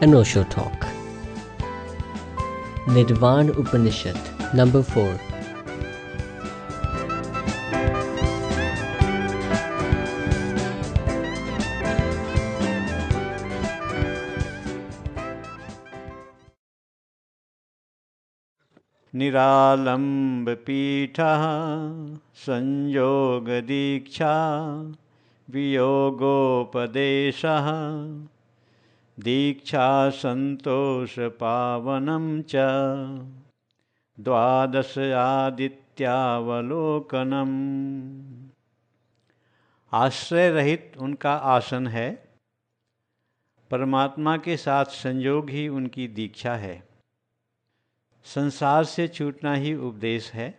an Osho talk. Nirvan Upanishad, number 4. निरालम्बपीठः संयोगदीक्षा वियोगोपदेशः दीक्षा संतोष च। द्वादशादित्यावलोकनम्। आश्रय रहित उनका आसन है। परमात्मा के साथ संयोग ही उनकी दीक्षा है। संसार से छूटना ही उपदेश है।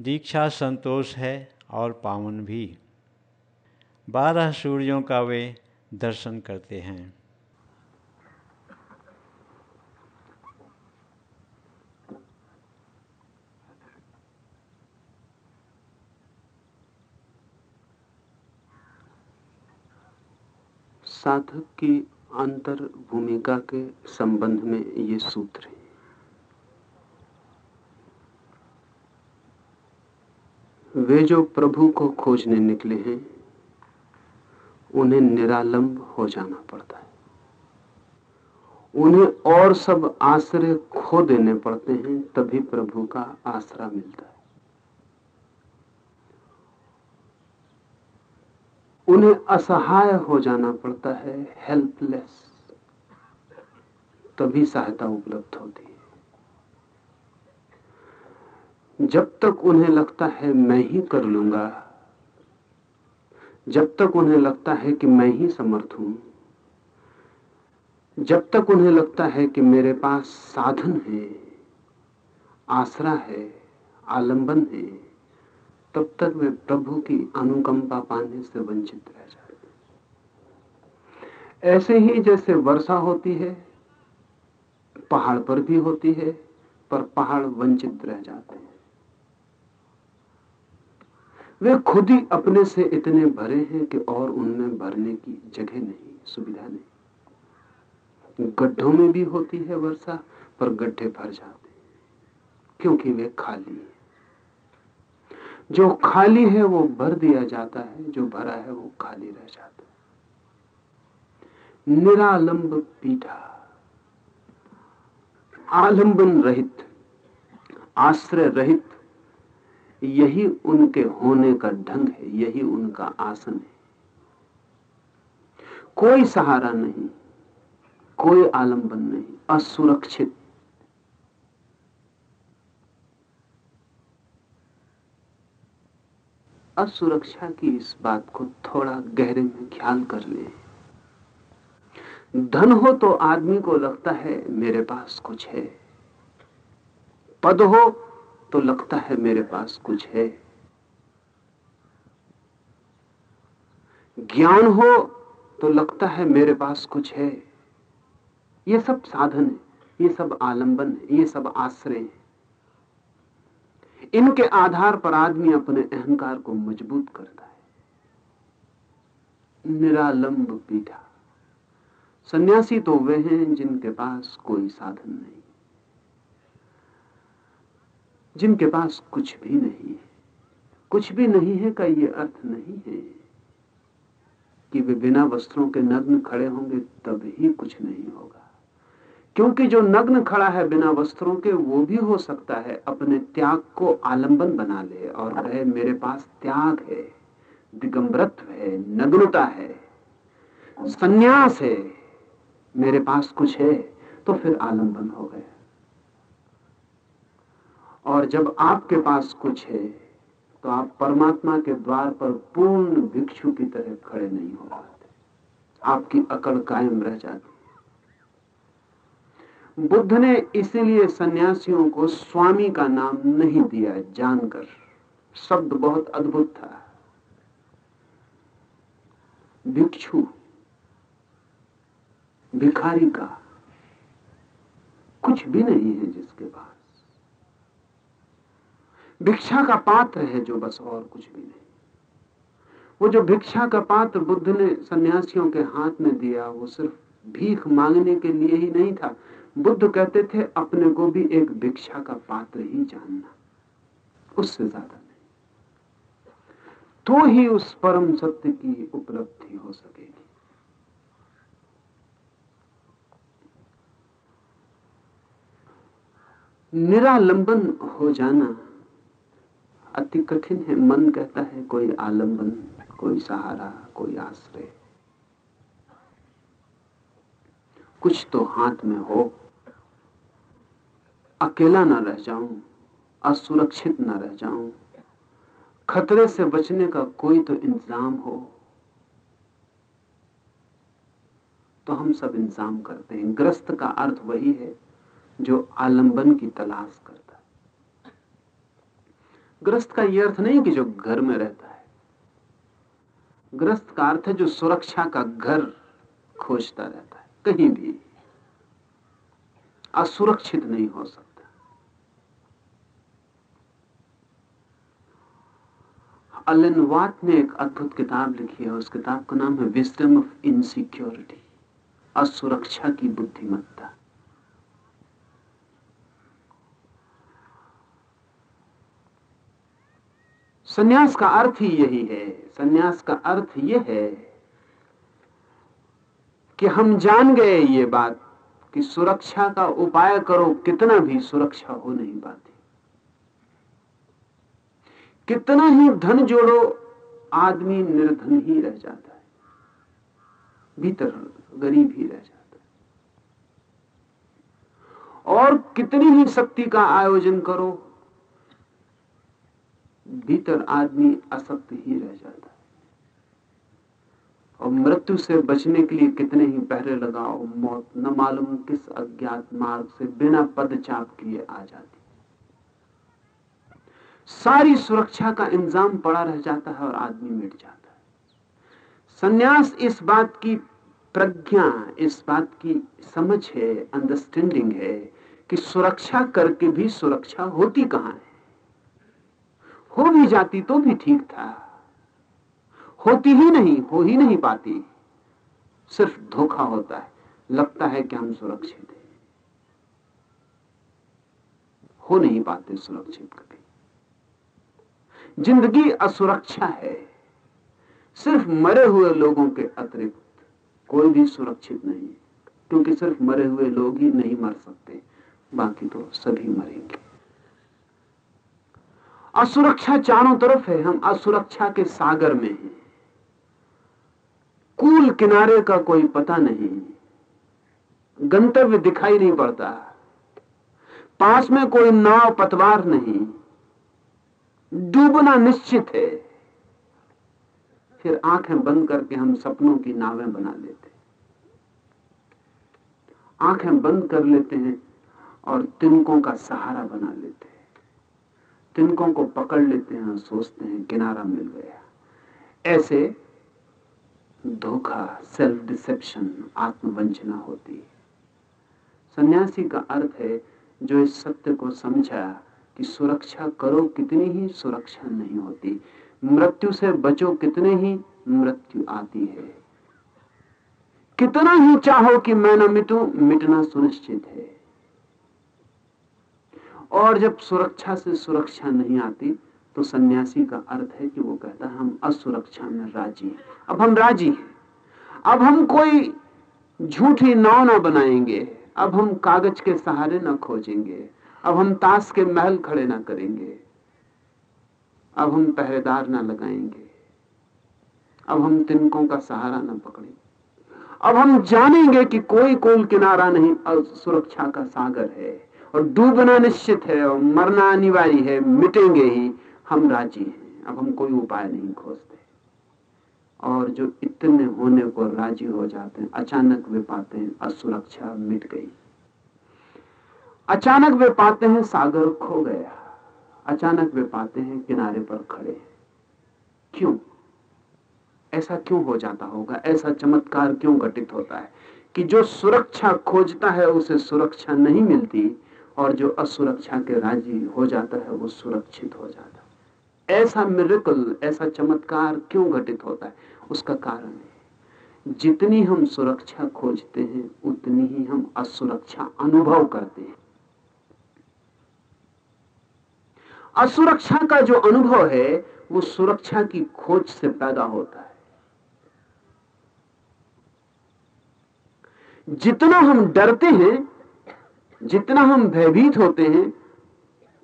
दीक्षा संतोष है और पावन भी। बारह सूर्यों का वे दर्शन करते हैं। साधक की अंतर भूमिका के संबंध में ये सूत्र है। वे जो प्रभु को खोजने निकले हैं उन्हें निरालंब हो जाना पड़ता है। उन्हें और सब आश्रय खो देने पड़ते हैं, तभी प्रभु का आसरा मिलता है। उन्हें असहाय हो जाना पड़ता है हेल्पलेस तभी सहायता उपलब्ध होती है। जब तक उन्हें लगता है, मैं ही कर लूँगा जब तक उन्हें लगता है कि मैं ही समर्थ हूँ, जब तक उन्हें लगता है कि मेरे पास साधन है, आसरा है, आलंबन है, तब तक वे प्रभु की अनुकंपा पाने से वंचित रह जाते ऐसे ही जैसे वर्षा होती है, पहाड़ पर भी होती है, पर पहाड़ वंचित रह जाते हैं। वे खुद ही अपने से इतने भरे हैं कि और उनमें भरने की जगह नहीं, सुविधा नहीं। गड्ढों में भी होती है वर्षा, पर गड्ढे भर जाते हैं, क्योंकि वे खाली है। जो खाली है, वो भर दिया जाता है, जो भरा है, वो खाली रह जाता है। निरालंब पीठा, आलंबन रहित, आश्रय रहित यही उनके होने का ढंग है, यही उनका आसन है। कोई सहारा नहीं, कोई आलंबन नहीं, असुरक्षित। असुरक्षा की इस बात को थोड़ा गहरे में ख्याल कर ले। धन हो तो आदमी को लगता है, मेरे पास कुछ है। पद हो तो लगता है मेरे पास कुछ है। ज्ञान हो तो लगता है मेरे पास कुछ है। ये सब साधन है, ये सब आलंबन है, ये सब आश्रय है। इनके आधार पर आदमी अपने अहंकार को मज़बूत करता है। निरालंब पीठा। सन्यासी तो वे हैं जिनके पास कोई साधन नहीं। जिनके पास कुछ भी नहीं है। कुछ भी नहीं है का ये अर्थ नहीं है कि वे बिना वस्त्रों के नग्न खड़े होंगे तब ही कुछ नहीं होगा। क्योंकि जो नग्न खड़ा है बिना वस्त्रों के, वो भी हो सकता है अपने त्याग को आलंबन बना ले और कहे मेरे पास त्याग है, दिगंबरत्व है, नग्नता है, संन्यास है, मेरे पास कुछ है तो फिर आलंबन हो गया। और जब आपके पास कुछ है तो आप परमात्मा के द्वार पर पूर्ण भिक्षु की तरह खड़े नहीं हो पाते। आपकी अकड़ कायम रह जाती बुद्ध ने इसीलिए सन्यासियों को स्वामी का नाम नहीं दिया जानकर। शब्द बहुत अद्भुत था। भिक्षु, भिखारी का कुछ भी नहीं है जिसके पास। भिक्षा का पात्र है जो बस और कुछ भी नहीं। वो जो भिक्षा का पात्र बुद्ध ने सन्यासियों के हाथ में दिया, वो सिर्फ़ भीख मांगने के लिए ही नहीं था। बुद्ध कहते थे, अपने को भी एक भिक्षा का पात्र ही जानना। उससे ज़्यादा नहीं। तो ही उस परम सत्य की उपलब्धि हो सकेगी। निरालंबन हो जाना अति कठिन है। मन कहता है, कोई आलंबन, कोई सहारा, कोई आश्रय। कुछ तो हाथ में हो। अकेला ना रह जाऊँ, असुरक्षित ना रह जाऊँ। खतरे से बचने का कोई तो इंतज़ाम हो। तो हम सब इंतज़ाम करते हैं। ग्रस्त का अर्थ वही है, जो आलंबन की तलाश करता ग्रस्त का यह अर्थ नहीं कि जो घर में रहता है। ग्रस्त का अर्थ है जो सुरक्षा का घर खोजता रहता है, कहीं भी। असुरक्षित नहीं हो सकता। अलन वाट ने एक अद्भुत किताब लिखी है, उस किताब का नाम है विजडम ऑफ़ इनसिक्योरिटी असुरक्षा की बुद्धिमत्ता। सन्यास का अर्थ ही यही है। सन्यास का अर्थ यह है कि हम जान गए ये बात कि सुरक्षा का उपाय करो, कितना भी सुरक्षा हो नहीं पाती। कितना ही धन जोड़ो, आदमी निर्धन ही रह जाता है। भीतर गरीब ही रह जाता है। और कितनी ही शक्ति का आयोजन करो भीतर आदमी असक्त ही रह जाता है। और मृत्यु से बचने के लिए कितने ही पहरे लगाओ, मौत न मालूम किस अज्ञात मार्ग से बिना पदचाप किए आ जाती सारी सुरक्षा का इंतज़ाम पड़ा रह जाता है और आदमी मिट जाता है। सन्यास इस बात की प्रज्ञा, इस बात की समझ है अंडरस्टैंडिंग है कि सुरक्षा करके भी सुरक्षा होती कहाँ है? हो भी जाती तो भी ठीक था। होती ही नहीं, हो ही नहीं पाती। सिर्फ़ धोखा होता है, लगता है कि हम सुरक्षित हैं। हो नहीं पाते सुरक्षित कभी। ज़िंदगी असुरक्षा है। सिर्फ़ मरे हुए लोगों के अतिरिक्त कोई भी सुरक्षित नहीं क्योंकि सिर्फ़ मरे हुए लोग ही नहीं मर सकते, बाकी तो सभी मरेंगे। असुरक्षा चारों तरफ़ है, हम असुरक्षा के सागर में हैं। कूल किनारे का कोई पता नहीं। गंतव्य दिखाई नहीं पड़ता। पास में कोई नाव पतवार नहीं। डूबना निश्चित है। फिर आँखें बंद करके हम सपनों की नावें बना लेते आँखें बंद कर लेते हैं और तिनकों का सहारा बना लेते तिनकों को पकड़ लेते हैं सोचते हैं किनारा मिल गया। ऐसे धोखा सेल्फ डिसेप्शन आत्मवंचना होती है। सन्यासी का अर्थ है, जो इस सत्य को समझा कि सुरक्षा करो कितनी ही सुरक्षा नहीं होती। मृत्यु से बचो कितने ही मृत्यु आती है। कितना ही चाहो कि मैं न मिटू, मिटना सुनिश्चित है। और जब सुरक्षा से सुरक्षा नहीं आती तो सन्यासी का अर्थ है कि वो कहता है, हम असुरक्षा में राज़ी हैं। अब हम राज़ी हैं। अब हम कोई झूठी नाव ना बनाएँगे। अब हम कागज़ के सहारे ना खोजेंगे। अब हम ताश के महल खड़े ना करेंगे। अब हम पहरेदार ना लगाएँगे। अब हम तिनकों का सहारा ना पकड़ेंगे अब हम जानेंगे कि कोई कोल किनारा नहीं सुरक्षा का सागर है। और डूबना निश्चित है और मरना अनिवार्य है, मिटेंगे ही, हम राज़ी हैं। अब हम कोई उपाय नहीं खोजते। और जो इतने होने को राज़ी हो जाते हैं, अचानक वे पाते हैं, असुरक्षा मिट गई। अचानक वे पाते हैं, सागर खो गया। अचानक वे पाते हैं, किनारे पर खड़े क्यों? ऐसा क्यों हो जाता होगा? ऐसा चमत्कार क्यों घटित होता है कि जो सुरक्षा खोजता है, उसे सुरक्षा नहीं मिलती और जो असुरक्षा के राज़ी हो जाता है, वो सुरक्षित हो जाता है। ऐसा मिरेकल ऐसा चमत्कार क्यों घटित होता है? उसका कारण है, जितनी हम सुरक्षा खोजते हैं, उतनी ही हम असुरक्षा अनुभव करते हैं। असुरक्षा का जो अनुभव है, वो सुरक्षा की खोज से पैदा होता है। जितना हम डरते हैं जितना हम भयभीत होते हैं,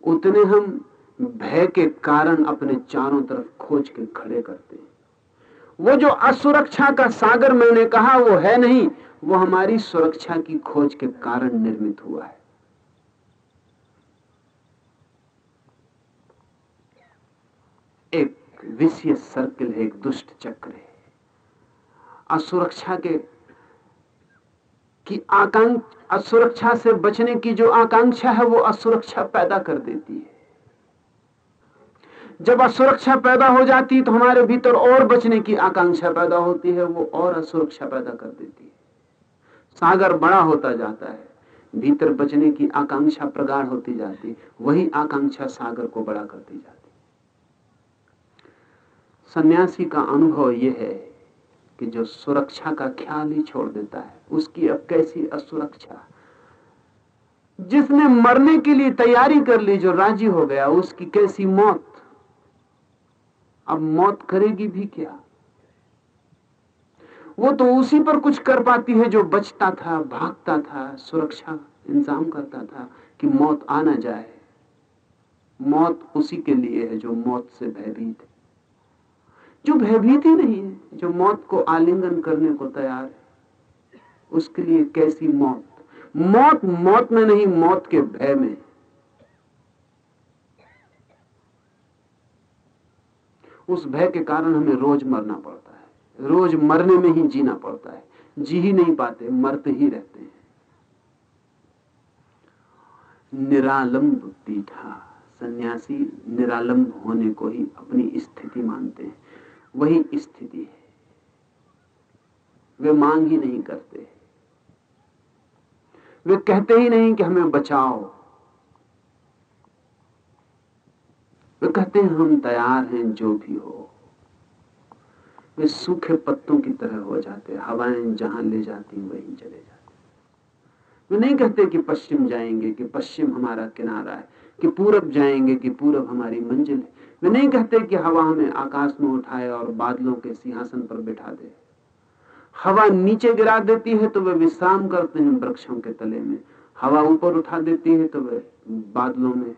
उतने हम भय के कारण अपने चारों तरफ़ खोज के खड़े करते हैं। वो जो असुरक्षा का सागर मैंने कहा, वो है नहीं, वो हमारी सुरक्षा की खोज के कारण निर्मित हुआ है। एक विषय सर्किल है, एक दुष्ट चक्र है। असुरक्षा के, की आकांक्षा असुरक्षा से बचने की जो आकांक्षा है, वो असुरक्षा पैदा कर देती है। जब असुरक्षा पैदा हो जाती है तो हमारे भीतर और बचने की आकांक्षा पैदा होती है, वो और असुरक्षा पैदा कर देती है। सागर बड़ा होता जाता है, भीतर बचने की आकांक्षा प्रगाढ़ होती जाती वही आकांक्षा सागर को बड़ा करती जाती सन्यासी का अनुभव यह है कि जो सुरक्षा का ख्याल ही छोड़ देता है उसकी अब कैसी असुरक्षा? जिसने मरने के लिए तैयारी कर ली, जो राज़ी हो गया, उसकी कैसी मौत? अब मौत करेगी भी क्या? वो तो उसी पर कुछ कर पाती है, जो बचता था, भागता था, सुरक्षा इंतज़ाम करता था, कि मौत आ ना जाए। मौत उसी के लिए है, जो मौत से भयभीत है। जो भयभीत ही नहीं है, जो मौत को आलिंगन करने को तैयार है। उसके लिए कैसी मौत? मौत मौत में नहीं, मौत के भय में। उस भय के कारण हमें रोज मरना पड़ता है। रोज मरने में ही जीना पड़ता है। जी ही नहीं पाते, मरते ही रहते हैं। निरालंब पीठा। सन्यासी निरालंब होने को ही अपनी स्थिति मानते हैं। वही स्थिति है। वे मांग ही नहीं करते। वे कहते ही नहीं कि हमें बचाओ। वे कहते हैं, हम तैयार हैं, जो भी हो। वे सूखे पत्तों की तरह हो जाते हवाएँ जहाँ ले जाती वहीं चले जाते वे नहीं कहते कि पश्चिम जाएँगे, कि पश्चिम हमारा किनारा है, कि पूरब जाएँगे, कि पूरब हमारी मंजिल है। वे नहीं कहते कि हवा हमें आकाश में उठाए और बादलों के सिंहासन पर बैठा दे। हवा नीचे गिरा देती है तो वे विश्राम करते हैं वृक्षों के तले में। हवा ऊपर उठा देती है तो वे बादलों में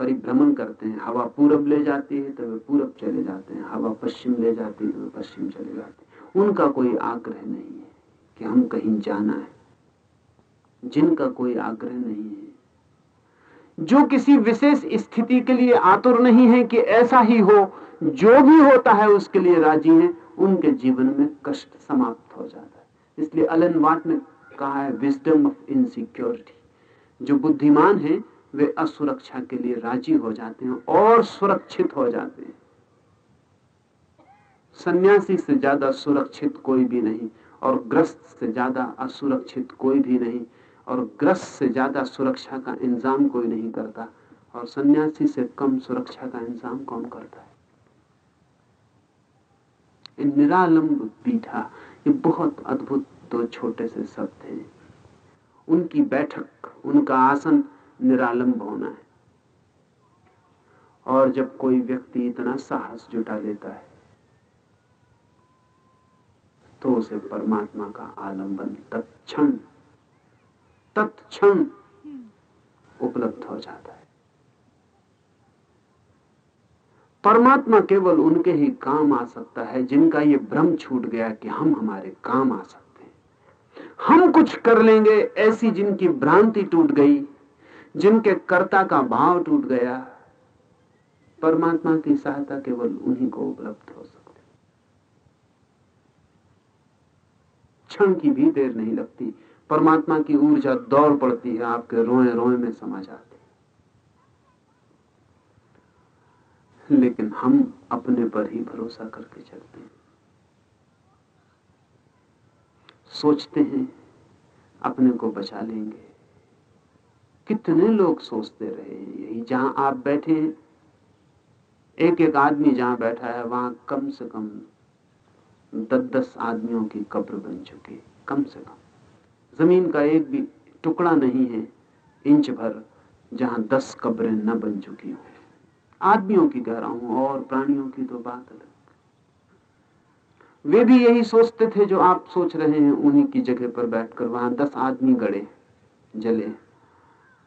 परिभ्रमण करते हैं। हवा पूरब ले जाती है तो वे पूरब चले जाते हैं। हवा पश्चिम ले जाती है तो वे पश्चिम चले जाते हैं। उनका कोई आग्रह नहीं है कि हम कहीं जाना है। जिनका कोई आग्रह नहीं है। जो किसी विशेष स्थिति के लिए आतुर नहीं है कि ऐसा ही हो, जो भी होता है उसके लिए राज़ी है। उनके जीवन में कष्ट समाप्त हो जाता है। इसलिए अलन वाट ने कहा है विजडम ऑफ़ इनसिक्योरिटी जो बुद्धिमान है, वे असुरक्षा के लिए राज़ी हो जाते हैं और सुरक्षित हो जाते हैं। सन्यासी से ज़्यादा सुरक्षित कोई भी नहीं और ग्रस्त से ज़्यादा असुरक्षित कोई भी नहीं और ग्रस्त से ज़्यादा सुरक्षा का इंतज़ाम कोई नहीं करता और सन्यासी से कम सुरक्षा का इंतज़ाम कौन करता है? निरालंब पीठा, ये बहुत अद्भुत दो छोटे से शब्द हैं। उनकी बैठक, उनका आसन निरालंब होना है। और जब कोई व्यक्ति इतना साहस जुटा लेता है तो उसे परमात्मा का आलंबन तत्क्षण तत्क्षण उपलब्ध हो जाता है। परमात्मा केवल उनके ही काम आ सकता है, जिनका ये भ्रम छूट गया कि हम हमारे काम आ सकते हैं। हम कुछ कर लेंगे, ऐसी जिनकी भ्रांति टूट गई, जिनके कर्ता का भाव टूट गया। परमात्मा की सहायता केवल उन्हीं को उपलब्ध हो सकती क्षण की भी देर नहीं लगती, परमात्मा की ऊर्जा दौड़ पड़ती है, आपके रोए रोए में समा जाती लेकिन हम अपने पर ही भरोसा करके चलते हैं। सोचते हैं, अपने को बचा लेंगे। कितने लोग सोचते रहे यही, जहाँ आप बैठे हैं एक एक आदमी जहाँ बैठा है, वहाँ कम से कम दस दस आदमियों की कब्र बन चुकी कम से कम। ज़मीन का एक भी टुकड़ा नहीं है, इंच भर, जहाँ दस कब्रें न बन चुकी हो। आदमियों की कह रहा हूँ और प्राणियों की तो बात अलग। वे भी यही सोचते थे जो आप सोच रहे हैं, उन्हीं की जगह पर बैठकर वहाँ दस आदमी गड़े, जले।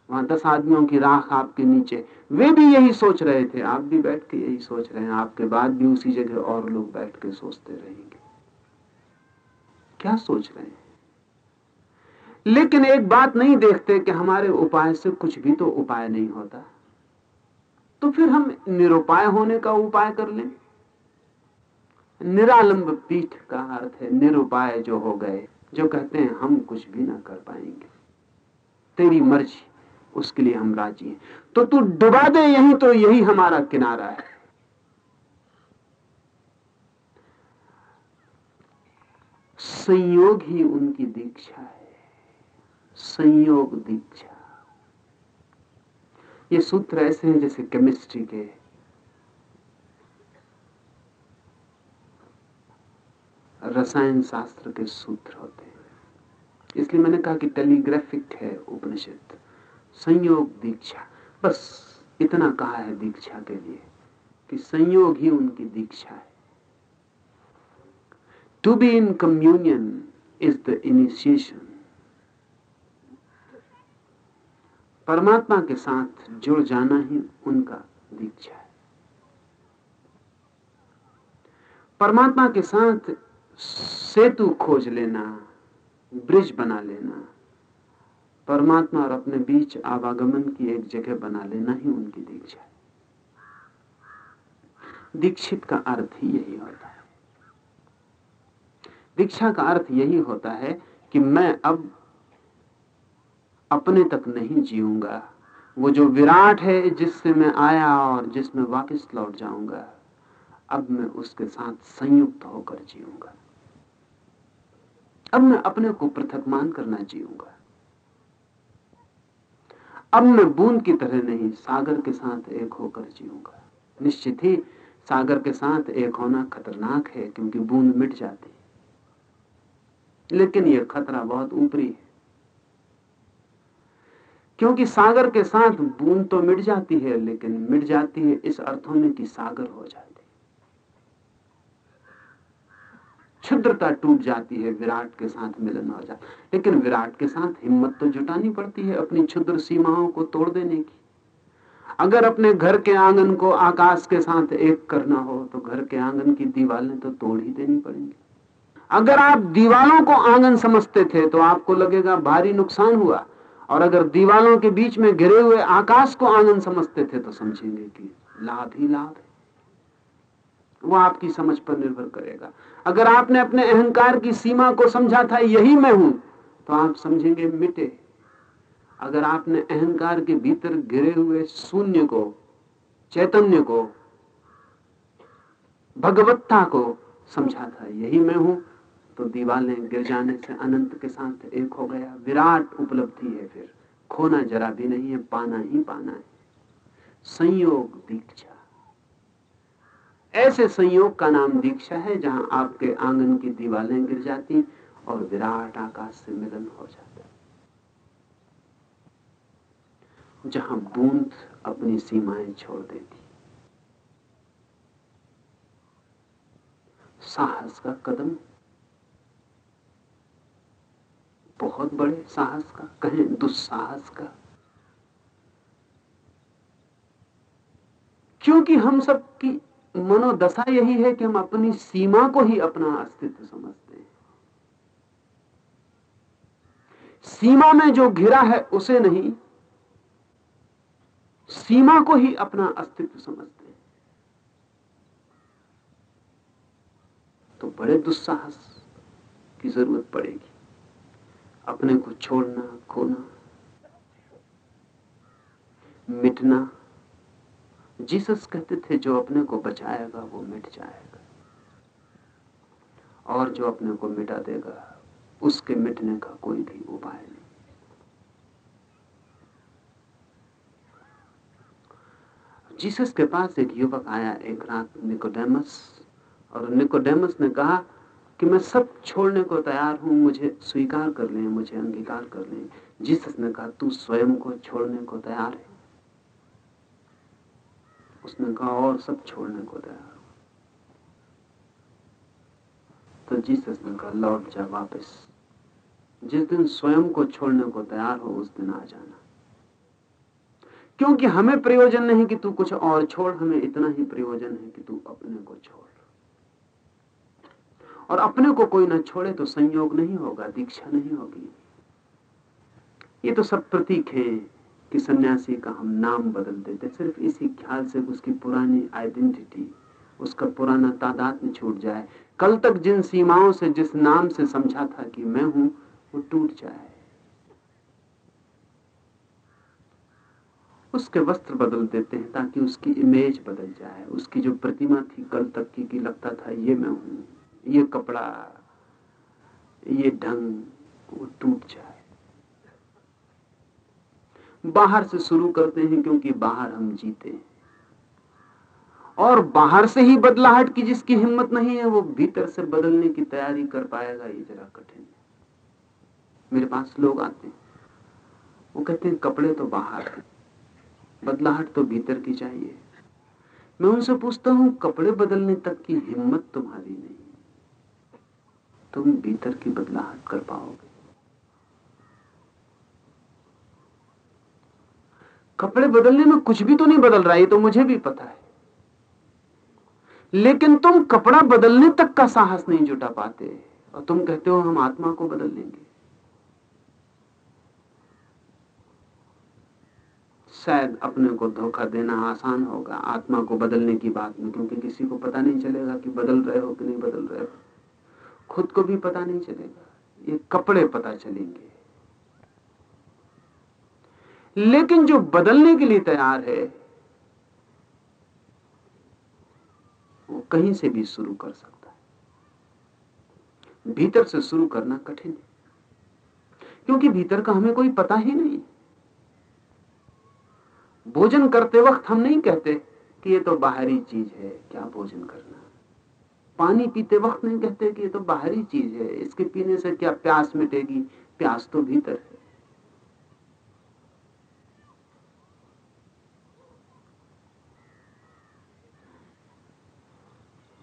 वहाँ दस आदमियों की राख आपके नीचे। वे भी यही सोच रहे थे, आप भी बैठ के यही सोच रहे हैं। आपके बाद भी उसी जगह और लोग बैठ के सोचते रहेंगे। क्या सोच रहे हैं? लेकिन एक बात नहीं देखते कि हमारे उपाय से कुछ भी तो उपाय नहीं होता। तो फिर हम निरुपाय होने का उपाय कर लें। निरालंब पीठ का अर्थ है निरुपाय जो हो गए, जो कहते हैं हम कुछ भी ना कर पाएँगे। तेरी मर्ज़ी, उसके लिए हम राज़ी हैं। तो तू डुबा दे यही तो यही हमारा किनारा है। संयोग ही उनकी दीक्षा है। संयोग दीक्षा। ये सूत्र ऐसे हैं जैसे केमिस्ट्री के। रसायन शास्त्र के सूत्र होते हैं। इसलिए मैंने कहा कि टेलीग्राफिक है उपनिषद। संयोग दीक्षा। बस इतना कहा है दीक्षा के लिए कि संयोग ही उनकी दीक्षा है। To be in communion is the initiation परमात्मा के साथ जुड़ जाना ही उनका दीक्षा है। परमात्मा के साथ सेतु खोज लेना, ब्रिज बना लेना, परमात्मा और अपने बीच आवागमन की एक जगह बना लेना ही उनकी दीक्षा है। दीक्षित का अर्थ ही यही होता है। दीक्षा का अर्थ यही होता है कि मैं अब अपने तक नहीं जीऊँगा। वो जो विराट है जिससे मैं आया और जिसमें वापस लौट जाऊँगा, अब मैं उसके साथ संयुक्त होकर जीऊँगा। अब मैं अपने को पृथक मान करना जीऊँगा। अब मैं बूंद की तरह नहीं, सागर के साथ एक होकर जीऊँगा। निश्चित ही, सागर के साथ एक होना खतरनाक है, क्योंकि बूंद मिट जाती। है लेकिन यह खतरा बहुत ऊपरी है। क्योंकि सागर के साथ बूंद तो मिट जाती है, लेकिन मिट जाती है, इस अर्थों में कि सागर हो जाती क्षुद्रता टूट जाती है, विराट के साथ मिलन हो जाता लेकिन विराट के साथ हिम्मत तो जुटानी पड़ती है, अपनी क्षुद्र सीमाओं को तोड़ देने की। अगर अपने घर के आँगन को आकाश के साथ एक करना हो तो घर के आँगन की दीवारें तो तोड़ ही देनी पड़ेंगी। अगर आप दीवालों को आँगन समझते थे तो आपको लगेगा, भारी नुकसान हुआ। और अगर दीवालों के बीच में घिरे हुए आकाश को आँगन समझते थे तो समझेंगे कि लाभ ही लाभ है। वो आपकी समझ पर निर्भर करेगा। अगर आपने अपने अहंकार की सीमा को समझा था, यही मैं हूँ तो आप समझेंगे मिटे। अगर आपने अहंकार के भीतर घिरे हुए शून्य को, चैतन्य को, भगवत्ता को समझा था, यही मैं हूँ तो दीवालें गिर जाने से अनंत के साथ एक हो गया। विराट उपलब्धि है फिर। खोना जरा भी नहीं है, पाना ही पाना है। संयोग दीक्षा। ऐसे संयोग का नाम दीक्षा है जहाँ आपके आँगन की दीवारें गिर जाती और विराट आकाश से मिलन हो जाता जहाँ बूंद अपनी सीमाएँ छोड़ देती। साहस का कदम बहुत बड़े साहस का, कहें दुस्साहस का। क्योंकि हम सब की मनोदशा यही है कि हम अपनी सीमा को ही अपना अस्तित्व समझते हैं। सीमा में जो घिरा है, उसे नहीं, सीमा को ही अपना अस्तित्व समझते हैं। तो बड़े दुस्साहस की ज़रूरत पड़ेगी। अपने को छोड़ना, खोना, मिटना। जीसस कहते थे, जो अपने को बचाएगा, वो मिट जाएगा। और जो अपने को मिटा देगा, उसके मिटने का कोई भी उपाय नहीं। जीसस के पास एक युवक आया, एक रात निकोडेमस, और निकोडेमस ने कहा कि मैं सब छोड़ने को तैयार हूँ, मुझे स्वीकार कर लें, मुझे अंगीकार कर लें। जीसस ने कहा, तू स्वयं को छोड़ने को तैयार है। उसने कहा, और सब छोड़ने को तैयार तो जीसस ने कहा, लौट जा वापस। जिस दिन स्वयं को छोड़ने को तैयार हो, उस दिन आ जाना। क्योंकि हमें प्रयोजन नहीं कि तू कुछ और छोड़, हमें इतना ही प्रयोजन है कि तू अपने को छोड़। और अपने को कोई ना छोड़े तो संयोग नहीं होगा दीक्षा नहीं होगी। ये तो सब प्रतीक है कि सन्यासी का हम नाम बदल देते सिर्फ़ इसी ख्याल से उसकी पुरानी आइडेंटिटी उसका पुराना तादाद में छूट जाए। कल तक जिन सीमाओं से जिस नाम से समझा था कि मैं हूँ वो टूट जाए। उसके वस्त्र बदल देते हैं ताकि उसकी इमेज बदल जाए। उसकी जो प्रतिमा थी कल तक की, की लगता था ये मैं हूँ। ये कपड़ा, ये ढंग, वो टूट जाए। बाहर से शुरू करते हैं क्योंकि बाहर हम जीते हैं। और बाहर से ही बदलाहट की जिसकी हिम्मत नहीं है, वो भीतर से बदलने की तैयारी कर पाएगा, ये जरा कठिन मेरे पास लोग आते हैं। वो कहते हैं, कपड़े तो बाहर है, बदलाहट तो भीतर की चाहिए। मैं उनसे पूछता हूँ, कपड़े बदलने तक की हिम्मत तुम्हारी नहीं तुम भीतर की बदलाहट कर पाओगे। कपड़े बदलने में कुछ भी तो नहीं बदल रहा है तो मुझे भी पता है। लेकिन तुम कपड़ा बदलने तक का साहस नहीं जुटा पाते, और तुम कहते हो हम आत्मा को बदल लेंगे। शायद अपने को धोखा देना आसान होगा, आत्मा को बदलने की बात में, क्योंकि किसी को पता नहीं चलेगा कि बदल रहे हो कि नहीं बदल रहे हो। खुद को भी पता नहीं चलेगा, ये कपड़े पता चलेंगे। लेकिन जो बदलने के लिए तैयार है, वो कहीं से भी शुरू कर सकता है। भीतर से शुरू करना कठिन है, क्योंकि भीतर का हमें कोई पता ही नहीं। भोजन करते वक्त हम नहीं कहते कि ये तो बाहरी चीज़ है, क्या भोजन करना पानी पीते वक्त नहीं कहते कि ये तो बाहरी चीज़ है, इसके पीने से क्या प्यास मिटेगी? प्यास तो भीतर है।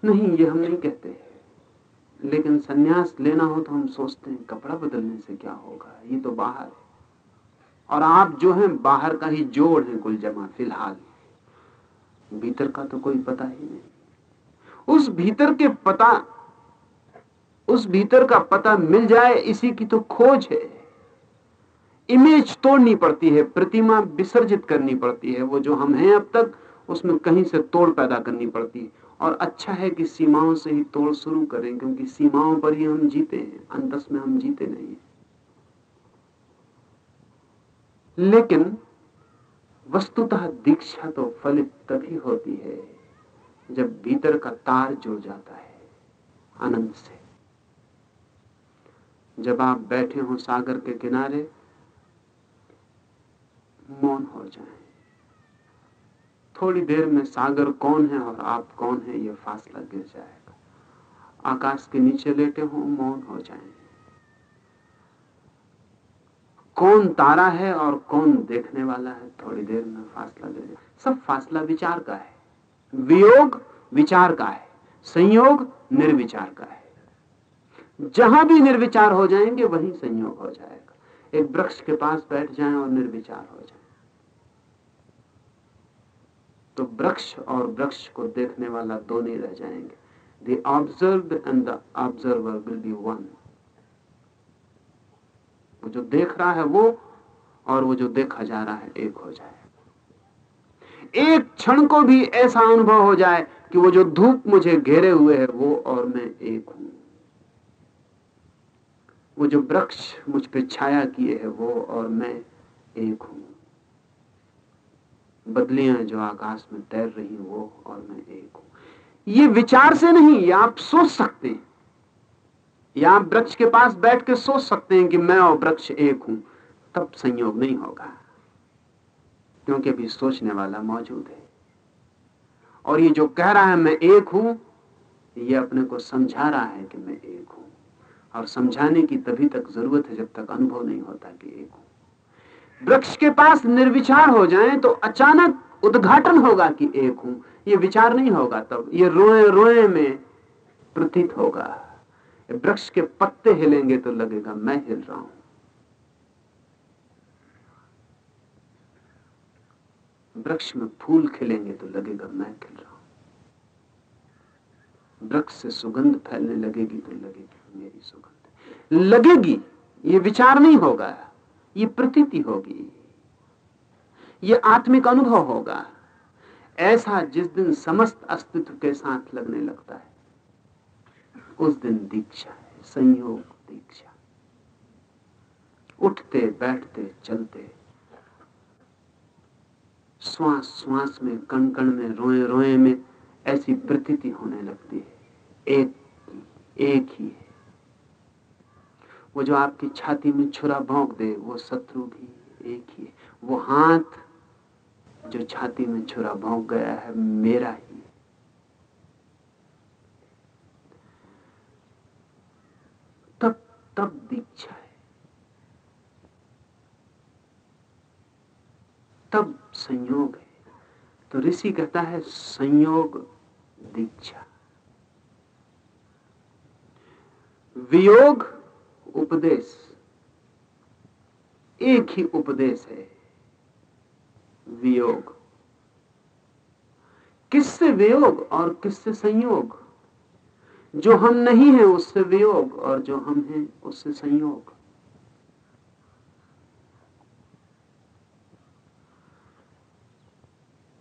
नहीं, ये हम नहीं कहते लेकिन सन्यास लेना हो तो हम सोचते हैं, कपड़ा बदलने से क्या होगा? ये तो बाहर है। और आप जो हैं, बाहर का ही जोड़ है कुल जमा, फ़िलहाल। भीतर का तो कोई पता ही नहीं। उस भीतर के पता, उस भीतर का पता मिल जाए, इसी की तो खोज है। इमेज तोड़नी पड़ती है, प्रतिमा विसर्जित करनी पड़ती है। वो जो हम हैं अब तक, उसमें कहीं से तोड़ पैदा करनी पड़ती है। और अच्छा है कि सीमाओं से ही तोड़ शुरू करें, क्योंकि सीमाओं पर ही हम जीते हैं, अंतस में हम जीते नहीं लेकिन, वस्तुतः दीक्षा तो फलित तभी होती है जब भीतर का तार जुड़ जाता है, आनंद से। जब आप बैठे हो सागर के किनारे, मौन हो जाए। थोड़ी देर में सागर कौन है और आप कौन है यह फासला गिर जाएगा। आकाश के नीचे लेटे हो, मौन हो जाए। कौन तारा है और कौन देखने वाला है, थोड़ी देर में फासला गिर जाए सब फासला विचार का है। वियोग विचार का है, संयोग निर्विचार का है। जहाँ भी निर्विचार हो जाएँगे, वहीं संयोग हो जाएगा। एक वृक्ष के पास बैठ जाएँ और निर्विचार हो जाए। तो वृक्ष और वृक्ष को देखने वाला दो नहीं रह जाएँगे। The observe and the observer will be one वो जो देख रहा है वो और वो जो देखा जा रहा है, एक हो जाए एक क्षण को भी ऐसा अनुभव हो जाए कि वो जो धूप मुझे घेरे हुए है, वो और मैं एक हूँ। वो जो वृक्ष मुझ पे छाया किए है, वो और मैं एक हूँ। बदलियाँ जो आकाश में तैर रही वो और मैं एक हूँ। ये विचार से नहीं, ये आप सोच सकते हैं। या आप वृक्ष के पास बैठ के सोच सकते हैं कि मैं और वृक्ष एक हूँ, तब संयोग नहीं होगा। क्योंकि अभी सोचने वाला मौजूद है। और ये जो कह रहा है, मैं एक हूँ, ये अपने को समझा रहा है कि मैं एक हूँ। और समझाने की तभी तक ज़रूरत है जब तक अनुभव नहीं होता कि एक हूँ। वृक्ष के पास निर्विचार हो जाए तो अचानक उद्घाटन होगा कि एक हूँ। ये विचार नहीं होगा तब, ये रोए रोए में प्रतीत होगा। वृक्ष के पत्ते हिलेंगे तो लगेगा, मैं हिल रहा हूँ। वृक्ष में फूल खिलेंगे तो लगेगा मैं खिल रहा हूँ। वृक्ष से सुगंध फैलने लगेगी तो लगेगी मेरी सुगंध। लगेगी, ये विचार नहीं होगा, ये प्रतीति होगी, ये आत्मिक अनुभव होगा। ऐसा जिस दिन समस्त अस्तित्व के साथ लगने लगता है, उस दिन दीक्षा है, संयोग दीक्षा। उठते, बैठते, चलते श्वास श्वास में कण कण में, रोए रोए में ऐसी प्रतीति होने लगती है। एक एक ही है। वो जो आपकी छाती में छुरा भोंक दे, वो शत्रु भी एक ही है। वो हाथ जो छाती में छुरा भोंक गया है, मेरा ही तब तब दीक्षा है तब संयोग है। तो ऋषि कहता है, संयोग दीक्षा। वियोग, उपदेश, एक ही उपदेश है। वियोग। किससे वियोग और किससे संयोग? जो हम नहीं हैं, उससे वियोग, और जो हम हैं, उससे संयोग।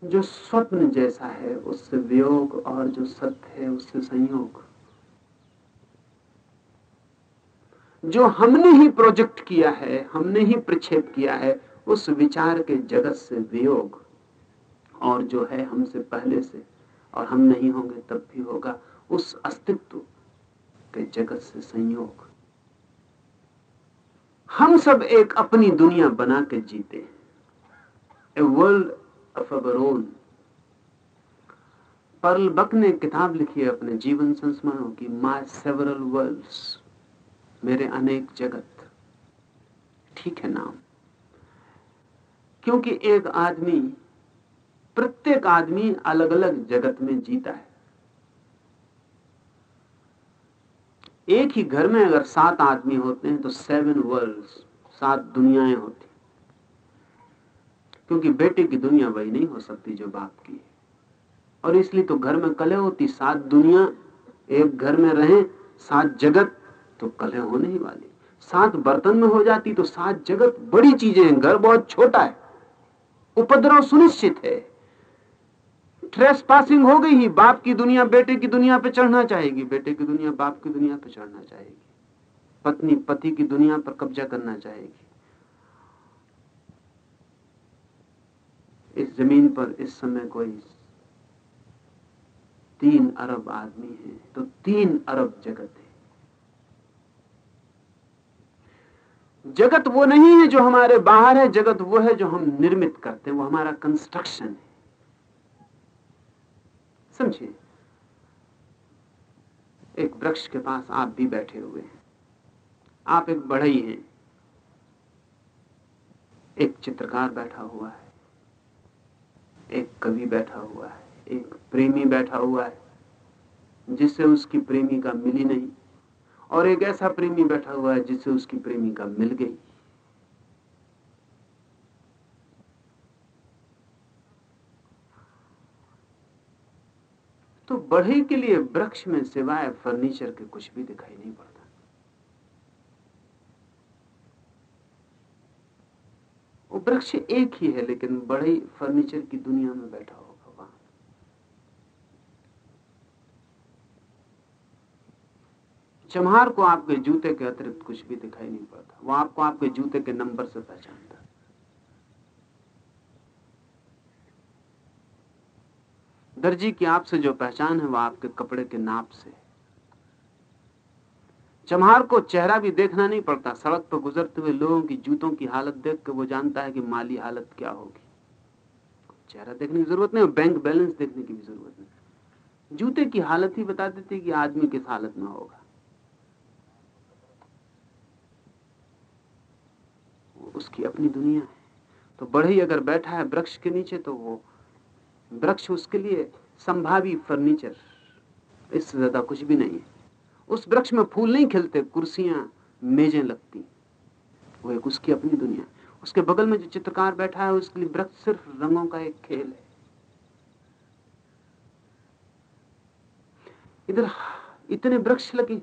जो स्वप्न जैसा है उससे वियोग और जो सत्य है उससे संयोग। जो हमने ही प्रोजेक्ट किया है, हमने ही प्रक्षेप किया है, उस विचार के जगत से वियोग और जो है हमसे पहले से, और हम नहीं होंगे तब भी होगा, उस अस्तित्व के जगत से संयोग। हम सब एक अपनी दुनिया बना के जीते हैं। ए वर्ल्ड ओन परल बक ने किताब लिखी है अपने जीवन संस्मरणों की माई सेवरल वर्ल्ड्स मेरे अनेक जगत। ठीक है नाम। क्योंकि एक आदमी, प्रत्येक आदमी अलग अलग जगत में जीता है। एक ही घर में अगर सात आदमी होते हैं तो सेवन वर्ल्ड्स सात दुनियाएँ होती क्योंकि बेटे की दुनिया वही नहीं हो सकती जो बाप की है। और इसलिए तो घर में कले होती, सात दुनिया एक घर में रहे, सात जगत तो कले होने ही वाली। सात बर्तन में हो जाती तो सात जगत बड़ी चीज़ें हैं, घर बहुत छोटा है, उपद्रव सुनिश्चित है। ट्रेस पासिंग हो गई ही, बाप की दुनिया बेटे की दुनिया पे चढ़ना चाहेगी, बेटे की दुनिया बाप की दुनिया पे चढ़ना चाहेगी, पत्नी पति की दुनिया पर कब्जा करना चाहेगी। इस ज़मीन पर इस समय कोई तीन अरब आदमी है तो तीन अरब जगत है। जगत वो नहीं है जो हमारे बाहर है, जगत वो है जो हम निर्मित करते हैं, वो हमारा कंस्ट्रक्शन है। समझिए, एक वृक्ष के पास आप भी बैठे हुए हैं। आप एक बढ़ई हैं। एक चित्रकार बैठा हुआ है। एक कवि बैठा हुआ है, एक प्रेमी बैठा हुआ है, जिससे उसकी प्रेमिका मिली नहीं, और एक ऐसा प्रेमी बैठा हुआ है जिससे उसकी प्रेमिका मिल गई। तो बढ़ई के लिए वृक्ष में सिवाय फर्नीचर के कुछ भी दिखाई नहीं पड़ता वो वृक्ष एक ही है, लेकिन बड़े फर्नीचर की दुनिया में बैठा होगा वहाँ चमहार को आपके जूते के अतिरिक्त कुछ भी दिखाई नहीं पड़ता। वो आपको आपके जूते के नंबर से पहचानता। दर्जी की आपसे जो पहचान है वह आपके कपड़े के नाप से चमहार को चेहरा भी देखना नहीं पड़ता। सड़क पर गुजरते हुए लोगों की जूतों की हालत देख के वो जानता है कि माली हालत क्या होगी। चेहरा देखने की ज़रूरत नहीं बैंक बैलेंस देखने की भी ज़रूरत नहीं। जूते की हालत ही बता देती है कि आदमी किस हालत में होगा। उसकी अपनी दुनिया है। तो बढ़ई अगर बैठा है वृक्ष के नीचे तो वो वृक्ष उसके लिए संभावी फर्नीचर। इससे ज़्यादा कुछ भी नहीं है। उस वृक्ष में फूल नहीं खिलते, कुर्सियाँ मेजें लगती। वो एक उसकी अपनी दुनिया उसके बगल में जो चित्रकार बैठा है, उसके लिए वृक्ष सिर्फ़ रंगों का एक खेल है। इधर इतने वृक्ष लगे।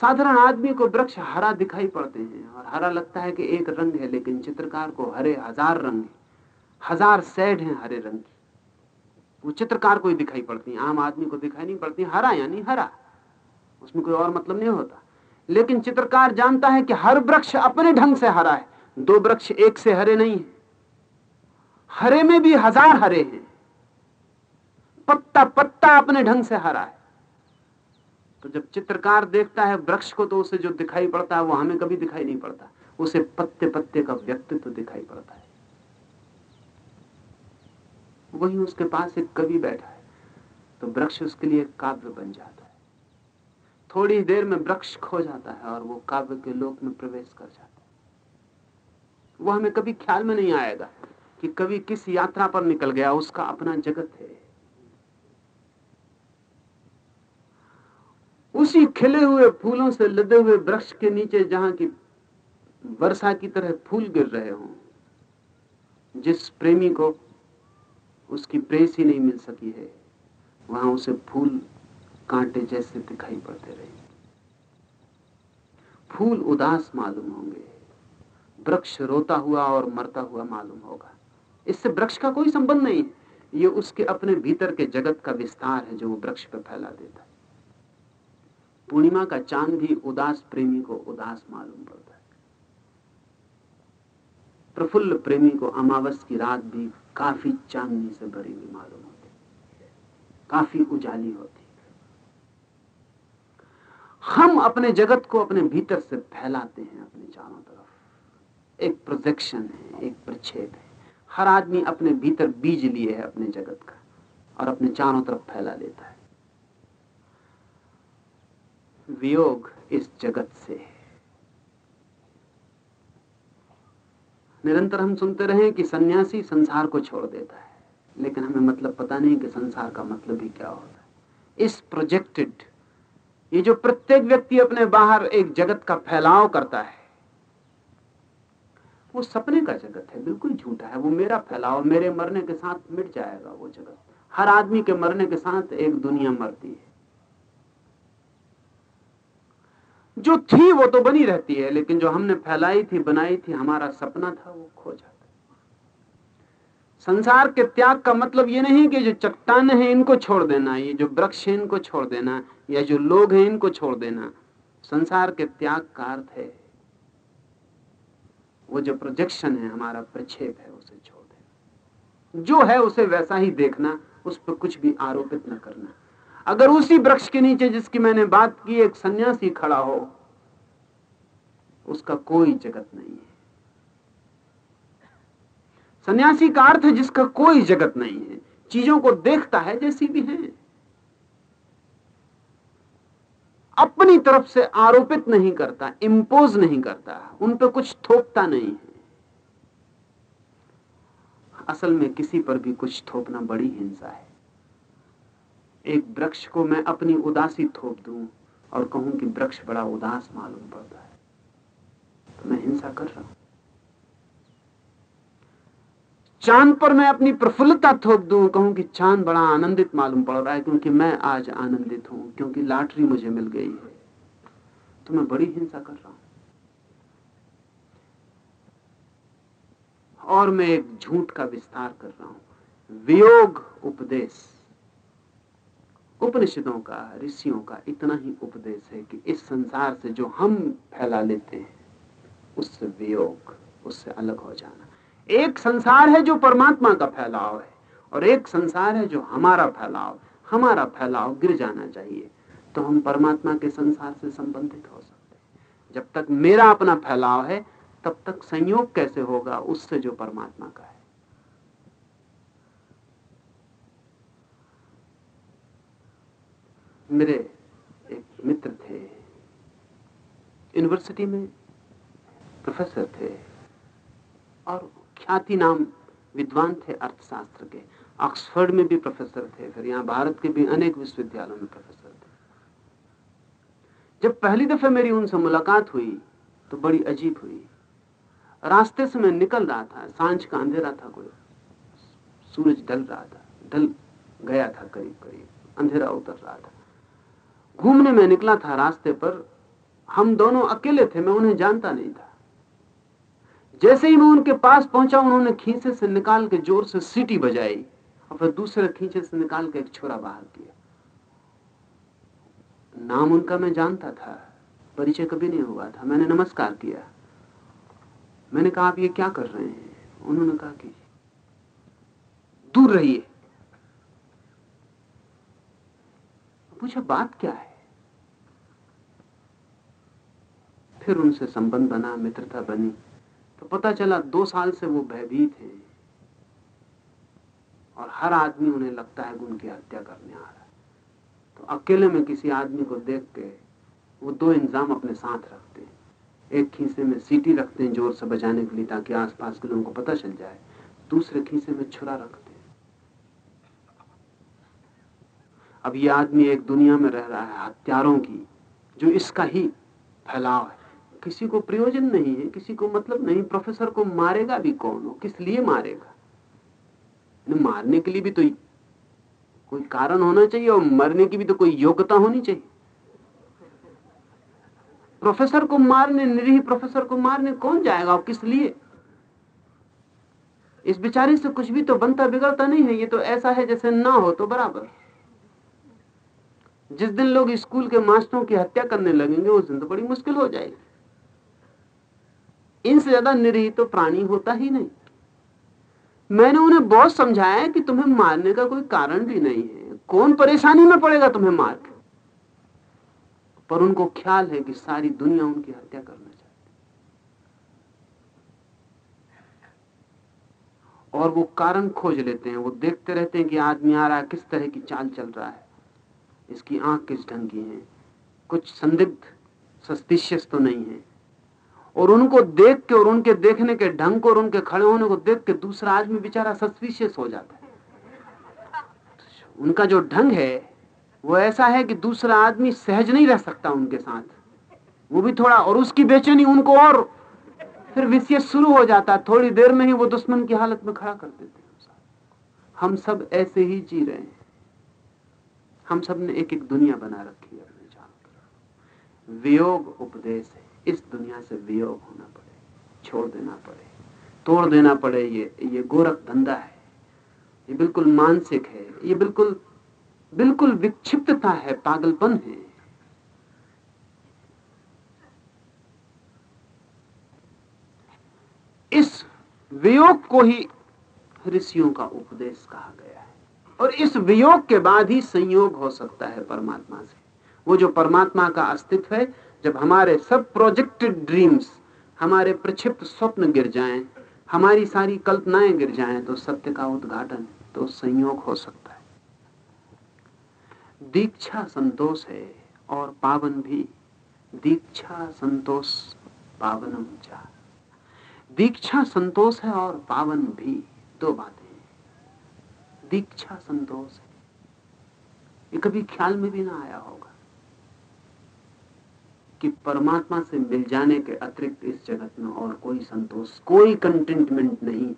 साधारण आदमी को वृक्ष हरा दिखाई पड़ते हैं और हरा लगता है कि एक रंग है, लेकिन चित्रकार को हरे हज़ार रंग है। हज़ार सैड हैं हरे रंग। वो चित्रकार को ही दिखाई पड़ती है। आम आदमी को दिखाई नहीं पड़ती। हरा यानी हरा। उसमें कोई और मतलब नहीं होता। लेकिन चित्रकार जानता है कि हर वृक्ष अपने ढंग से हरा है। दो वृक्ष एक से हरे नहीं है। हरे में भी हज़ार हरे हैं। पत्ता पत्ता अपने ढंग से हरा है। तो जब चित्रकार देखता है वृक्ष को तो उसे जो दिखाई पड़ता है, वो हमें कभी दिखाई नहीं पड़ता। उसे पत्ते पत्ते का व्यक्तित्व तो दिखाई पड़ता है। वही उसके पास एक कवि बैठा है। तो वृक्ष उसके लिए काव्य बन जाता है। थोड़ी देर में वृक्ष खो जाता है और वो काव्य के लोक में प्रवेश कर जाता है। वो हमें कभी ख्याल में नहीं आएगा कि कवि किस यात्रा पर निकल गया, उसका अपना जगत है। उसी खिले हुए फूलों से लदे हुए वृक्ष के नीचे जहाँ की वर्षा की तरह फूल गिर रहे हों, जिस प्रेमी को उसकी प्रेसी नहीं मिल सकी है, वहाँ उसे फूल कांटे जैसे दिखाई पड़ते रहे। फूल उदास मालूम होंगे। वृक्ष रोता हुआ और मरता हुआ मालूम होगा। इससे वृक्ष का कोई संबंध नहीं। ये उसके अपने भीतर के जगत का विस्तार है जो वो वृक्ष पर फैला देता है। पूर्णिमा का चाँद भी उदास प्रेमी को उदास मालूम पड़ता है। प्रफुल्ल प्रेमी को अमावस की रात भी काफ़ी चांदनी से भरी हुई मालूम होती काफ़ी उजाली होती हम अपने जगत को अपने भीतर से फैलाते हैं अपने चारों तरफ़। एक प्रोजेक्शन है, एक प्रक्षेप है। हर आदमी अपने भीतर बीज लिए है अपने जगत का और अपने चारों तरफ़ फैला लेता है। वियोग इस जगत से है। निरंतर हम सुनते रहे कि सन्यासी संसार को छोड़ देता है, लेकिन हमें मतलब पता नहीं कि संसार का मतलब भी क्या होता है। इस प्रोजेक्टेड ये जो प्रत्येक व्यक्ति अपने बाहर एक जगत का फैलाव करता है, वो सपने का जगत है, बिल्कुल झूठा है। वो मेरा फैलाव, मेरे मरने के साथ मिट जाएगा वो जगत। हर आदमी के मरने के साथ एक दुनिया मरती है। जो थी वो तो बनी रहती है, लेकिन जो हमने फैलाई थी, बनाई थी, हमारा सपना था, वो खो जाता संसार के त्याग का मतलब ये नहीं कि जो चट्टान है इनको छोड़ देना, ये जो वृक्ष है इनको छोड़ देना, या जो लोग हैं इनको छोड़ देना। संसार के त्याग का अर्थ है, वो जो प्रोजेक्शन है, हमारा प्रक्षेप है, उसे छोड़ देना। जो है उसे वैसा ही देखना, उस पर कुछ भी आरोपित न करना। अगर उसी वृक्ष के नीचे जिसकी मैंने बात की, एक सन्यासी खड़ा हो, उसका कोई जगत नहीं है। सन्यासी का अर्थ है जिसका कोई जगत नहीं है, चीज़ों को देखता है जैसी भी है। अपनी तरफ़ से आरोपित नहीं करता इंपोज नहीं करता, उन पर कुछ थोपता नहीं है। असल में किसी पर भी कुछ थोपना बड़ी हिंसा है। एक वृक्ष को मैं अपनी उदासी थोप दूँ और कहूँ कि वृक्ष बड़ा उदास मालूम पड़ता है। तो मैं हिंसा कर रहा हूँ। चाँद पर मैं अपनी प्रफुल्लता थोप दू, कहूँ कि चाँद बड़ा आनंदित मालूम पड़ रहा है, क्योंकि मैं आज आनंदित हूँ, क्योंकि लॉटरी मुझे मिल गई है। तो मैं बड़ी हिंसा कर रहा हूँ। और मैं एक झूठ का विस्तार कर रहा हूँ। वियोग उपदेश। उपनिषदों का, ऋषियों का इतना ही उपदेश है कि इस संसार से जो हम फैला लेते हैं, उससे वियोग, उससे अलग हो जाना। एक संसार है जो परमात्मा का फैलाव है और एक संसार है जो हमारा फैलाव हमारा फैलाव गिर जाना चाहिए तो हम परमात्मा के संसार से संबंधित हो सकते हैं। जब तक मेरा अपना फैलाव है, तब तक संयोग कैसे होगा, उससे जो परमात्मा का है। मेरे एक मित्र थे यूनिवर्सिटी में प्रोफेसर थे, और ख्याति नाम विद्वान थे अर्थशास्त्र के। ऑक्सफोर्ड में भी प्रोफेसर थे, फिर यहाँ भारत के भी अनेक विश्वविद्यालयों में प्रोफेसर थे। जब पहली दफे मेरी उनसे मुलाकात हुई तो बड़ी अजीब हुई। रास्ते से मैं निकल रहा था, साँझ का अंधेरा था कोई। सूरज ढल रहा था, ढल गया था करीब करीब। अंधेरा उतर रहा था। घूमने में निकला था रास्ते पर। हम दोनों अकेले थे, मैं उन्हें जानता नहीं था। जैसे ही मैं उनके पास पहुँचा, उन्होंने खींचे से निकाल के ज़ोर से सीटी बजाई और फिर दूसरे खींचे से निकाल के एक छोरा बाहर किया। नाम उनका मैं जानता था, परिचय कभी नहीं हुआ था। मैंने नमस्कार किया। मैंने कहा, आप ये क्या कर रहे हैं? उन्होंने कहा कि, दूर रहिए। पूछा, बात क्या है? फिर उनसे संबंध बना, मित्रता बनी। तो पता चला दो साल से वो भयभीत हैं। और हर आदमी उन्हें लगता है कि उनकी हत्या करने आ रहा है। तो अकेले में किसी आदमी को देख के वो दो इंजाम अपने साथ रखते हैं। एक खीसे में सीटी रखते हैं ज़ोर से बजाने के लिए ताकि आसपास के लोगों को पता चल जाए। दूसरे खीसे में छुरा रखते हैं। अब ये आदमी एक दुनिया में रह रहा है हत्यारों की, जो इसका ही फैलाव है। किसी को प्रयोजन नहीं है, किसी को मतलब नहीं प्रोफेसर को मारेगा भी कौन हो? किस लिए मारेगा? मारने के लिए भी तो कोई कारण होना चाहिए और मरने की भी तो कोई योग्यता होनी चाहिए। प्रोफेसर को मारने, निरीह प्रोफेसर को मारने कौन जाएगा और किस लिए? इस बेचारे से कुछ भी तो बनता बिगड़ता नहीं है, ये तो ऐसा है जैसे ना हो तो बराबर। जिस दिन लोग स्कूल के मास्टरों की हत्या करने लगेंगे, उस दिन तो बड़ी मुश्किल हो जाएगी। इनसे ज़्यादा निरीह तो प्राणी होता ही नहीं। मैंने उन्हें बहुत समझाया कि तुम्हें मारने का कोई कारण भी नहीं है। कौन परेशानी में पड़ेगा तुम्हें मार के? पर उनको ख्याल है कि सारी दुनिया उनकी हत्या करना चाहती और वो कारण खोज लेते हैं। वो देखते रहते हैं कि आदमी आ रहा है, किस तरह की चाल चल रहा है। इसकी आँख किस ढंग की है? कुछ संदिग्ध, सस्पिशियस तो नहीं है। और उनको देख के और उनके देखने के ढंग को और उनके खड़े होने को देख के दूसरा आदमी बेचारा सस्पिशियस हो जाता है। उनका जो ढंग है, वो ऐसा है कि दूसरा आदमी सहज नहीं रह सकता उनके साथ। वो भी थोड़ा और उसकी बेचैनी उनको और फिर विषय शुरू हो जाता। है थोड़ी देर में ही वो दुश्मन की हालत में खड़ा कर देते हम सब ऐसे ही जी रहे हैं। हम सबने एक एक दुनिया बना रखी है अपने जान वियोग उपदेश है। इस दुनिया से वियोग होना पड़े, छोड़ देना पड़े, तोड़ देना पड़े, ये ये गोरख धंधा है, ये बिल्कुल मानसिक है, ये बिल्कुल बिल्कुल विक्षिप्तता है, पागलपन है। इस वियोग को ही ऋषियों का उपदेश कहा गया है। और इस वियोग के बाद ही संयोग हो सकता है परमात्मा से। वो जो परमात्मा का अस्तित्व है जब हमारे सब प्रोजेक्टेड ड्रीम्स हमारे प्रक्षिप्त स्वप्न गिर जाएँ, हमारी सारी कल्पनाएँ गिर जाएँ, तो सत्य का उद्घाटन तो संयोग हो सकता है। दीक्षा संतोष है और पावन भी। दीक्षा संतोष पावनम चा दीक्षा संतोष है और पावन भी दो बातें दीक्षा संतोष है। ये कभी ख्याल में भी ना आया होगा कि परमात्मा से मिल जाने के अतिरिक्त इस जगत में और कोई संतोष, कोई कंटेंटमेंट नहीं।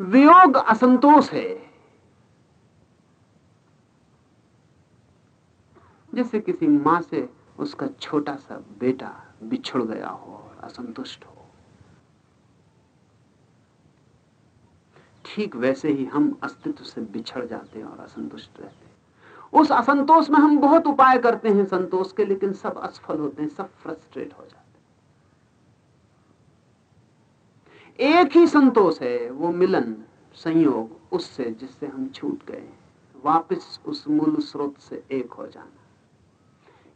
वियोग असंतोष है। जैसे किसी माँ से उसका छोटा सा बेटा बिछड़ गया हो और असंतुष्ट हो। ठीक वैसे ही हम अस्तित्व से बिछड़ जाते हैं और असंतुष्ट रहते हैं। उस असंतोष में हम बहुत उपाय करते हैं संतोष के, लेकिन सब असफल होते हैं, सब फ्रस्ट्रेट हो जाते हैं। एक ही संतोष है, वो मिलन, संयोग, उससे जिससे हम छूट गए वापस उस मूल स्रोत से एक हो जाना।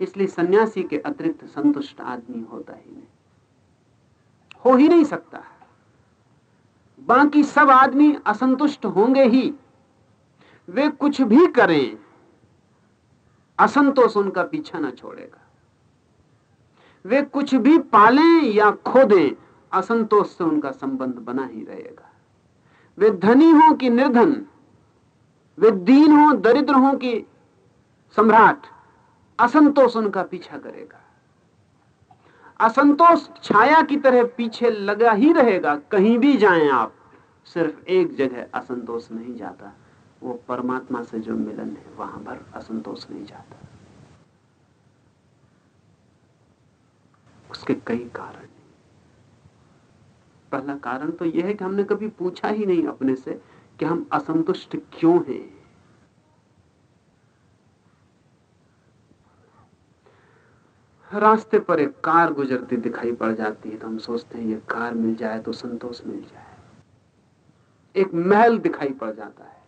इसलिए सन्यासी के अतिरिक्त संतुष्ट आदमी होता ही नहीं। हो ही नहीं सकता। बाकी सब आदमी असंतुष्ट होंगे ही। वे कुछ भी करें असंतोष उनका पीछा ना छोड़ेगा। वे कुछ भी पालें या खो दें असंतोष से उनका संबंध बना ही रहेगा। वे धनी हो कि निर्धन, वे दीन हो, दरिद्र हो कि सम्राट, असंतोष उनका पीछा करेगा। असंतोष छाया की तरह पीछे लगा ही रहेगा। कहीं भी जाएँ आप, सिर्फ़ एक जगह असंतोष नहीं जाता। वो परमात्मा से जो मिलन है, वहाँ पर असंतोष नहीं जाता। उसके कई कारण पहला कारण तो यह है कि हमने कभी पूछा ही नहीं अपने से कि हम असंतुष्ट क्यों हैं। रास्ते पर एक कार गुजरती दिखाई पड़ जाती है तो हम सोचते हैं, ये कार मिल जाए तो संतोष मिल जाए। एक महल दिखाई पड़ जाता है।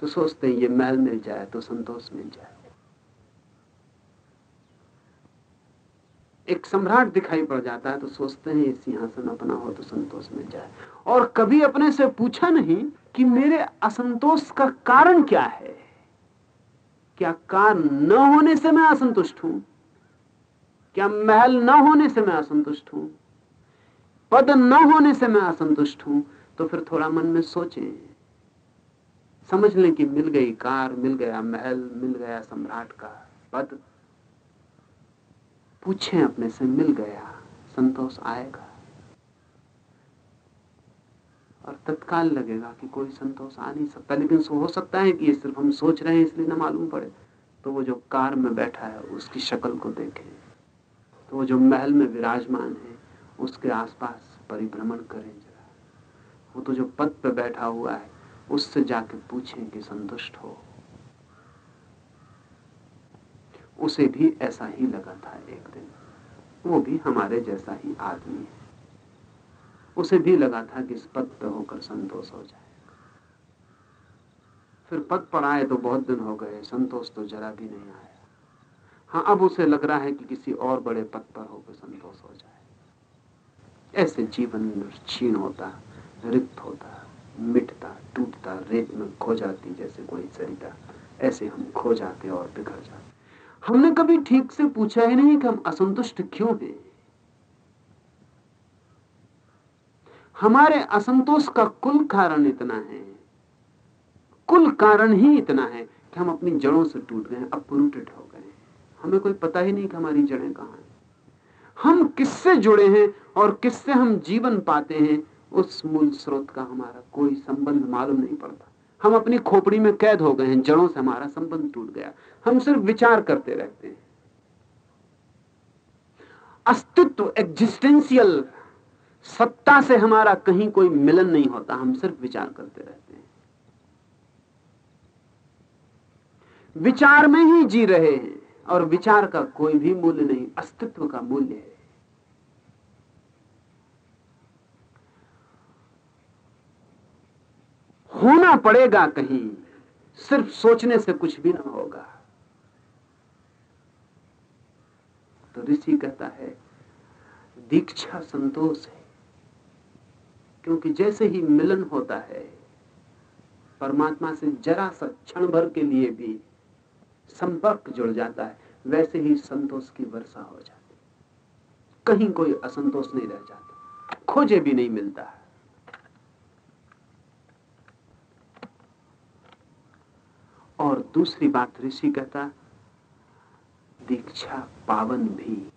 तो सोचते हैं, ये महल मिल जाए तो संतोष मिल जाए। एक सम्राट दिखाई पड़ जाता है तो सोचते हैं, ये सिंहासन अपना हो तो संतोष मिल जाए। और कभी अपने से पूछा नहीं कि मेरे असंतोष का कारण क्या है? क्या कार न होने से मैं असंतुष्ट हूँ? क्या महल न होने से मैं असंतुष्ट हूँ? पद न होने से मैं असंतुष्ट हूँ? तो फिर थोड़ा मन में सोचें समझ लें कि मिल गई कार, मिल गया महल, मिल गया सम्राट का पद। पूछें अपने से, मिल गया, संतोष आएगा। और तत्काल लगेगा कि कोई संतोष आ नहीं सकता। लेकिन हो सकता है कि ये सिर्फ़ हम सोच रहे हैं, इसलिए ना मालूम पड़े। तो वो जो कार में बैठा है, उसकी शक्ल को देखें। तो वो जो महल में विराजमान है, उसके आसपास परिभ्रमण करें जरा। वो तो जो पद पर बैठा हुआ है उससे जाके पूछें कि संतुष्ट हो। उसे भी ऐसा ही लगा था एक दिन। वो भी हमारे जैसा ही आदमी है। उसे भी लगा था कि इस पद पर होकर संतोष हो जाए। फिर पद पर आए तो बहुत दिन हो गए, संतोष तो जरा भी नहीं आया। हाँ अब उसे लग रहा है कि किसी और बड़े पद पर होकर संतोष हो जाए। ऐसे जीवन क्षीण होता, रिक्त होता। मिटता, टूटता, रेत में खो जाती जैसे कोई सरिता। ऐसे हम खो जाते और बिखर जाते। हमने कभी ठीक से पूछा ही नहीं कि हम असंतुष्ट क्यों हैं। हमारे असंतोष का कुल कारण इतना है। कुल कारण ही इतना है कि हम अपनी जड़ों से टूट गए अपरूटेड हो गए हमें कोई पता ही नहीं कि हमारी जड़ें कहाँ हैं। हम किससे जुड़े हैं और किससे हम जीवन पाते हैं? उस मूल स्रोत का हमारा कोई संबंध मालूम नहीं पड़ता। हम अपनी खोपड़ी में कैद हो गए हैं, जड़ों से हमारा संबंध टूट गया। हम सिर्फ़ विचार करते रहते हैं। अस्तित्व एग्जिस्टेंशियल सत्ता से हमारा कहीं कोई मिलन नहीं होता, हम सिर्फ़ विचार करते रहते हैं। विचार में ही जी रहे हैं और विचार का कोई भी मूल्य नहीं, अस्तित्व का मूल्य है। होना पड़ेगा कहीं, सिर्फ़ सोचने से कुछ भी ना होगा। तो ऋषि कहता है, दीक्षा संतोष है, क्योंकि जैसे ही मिलन होता है, परमात्मा से जरा सा क्षण भर के लिए भी संपर्क जुड़ जाता है, वैसे ही संतोष की वर्षा हो जाती कहीं कोई असंतोष नहीं रह जाता, खोजे भी नहीं मिलता। है और दूसरी बात ऋषि कहता, दीक्षा पावन भी।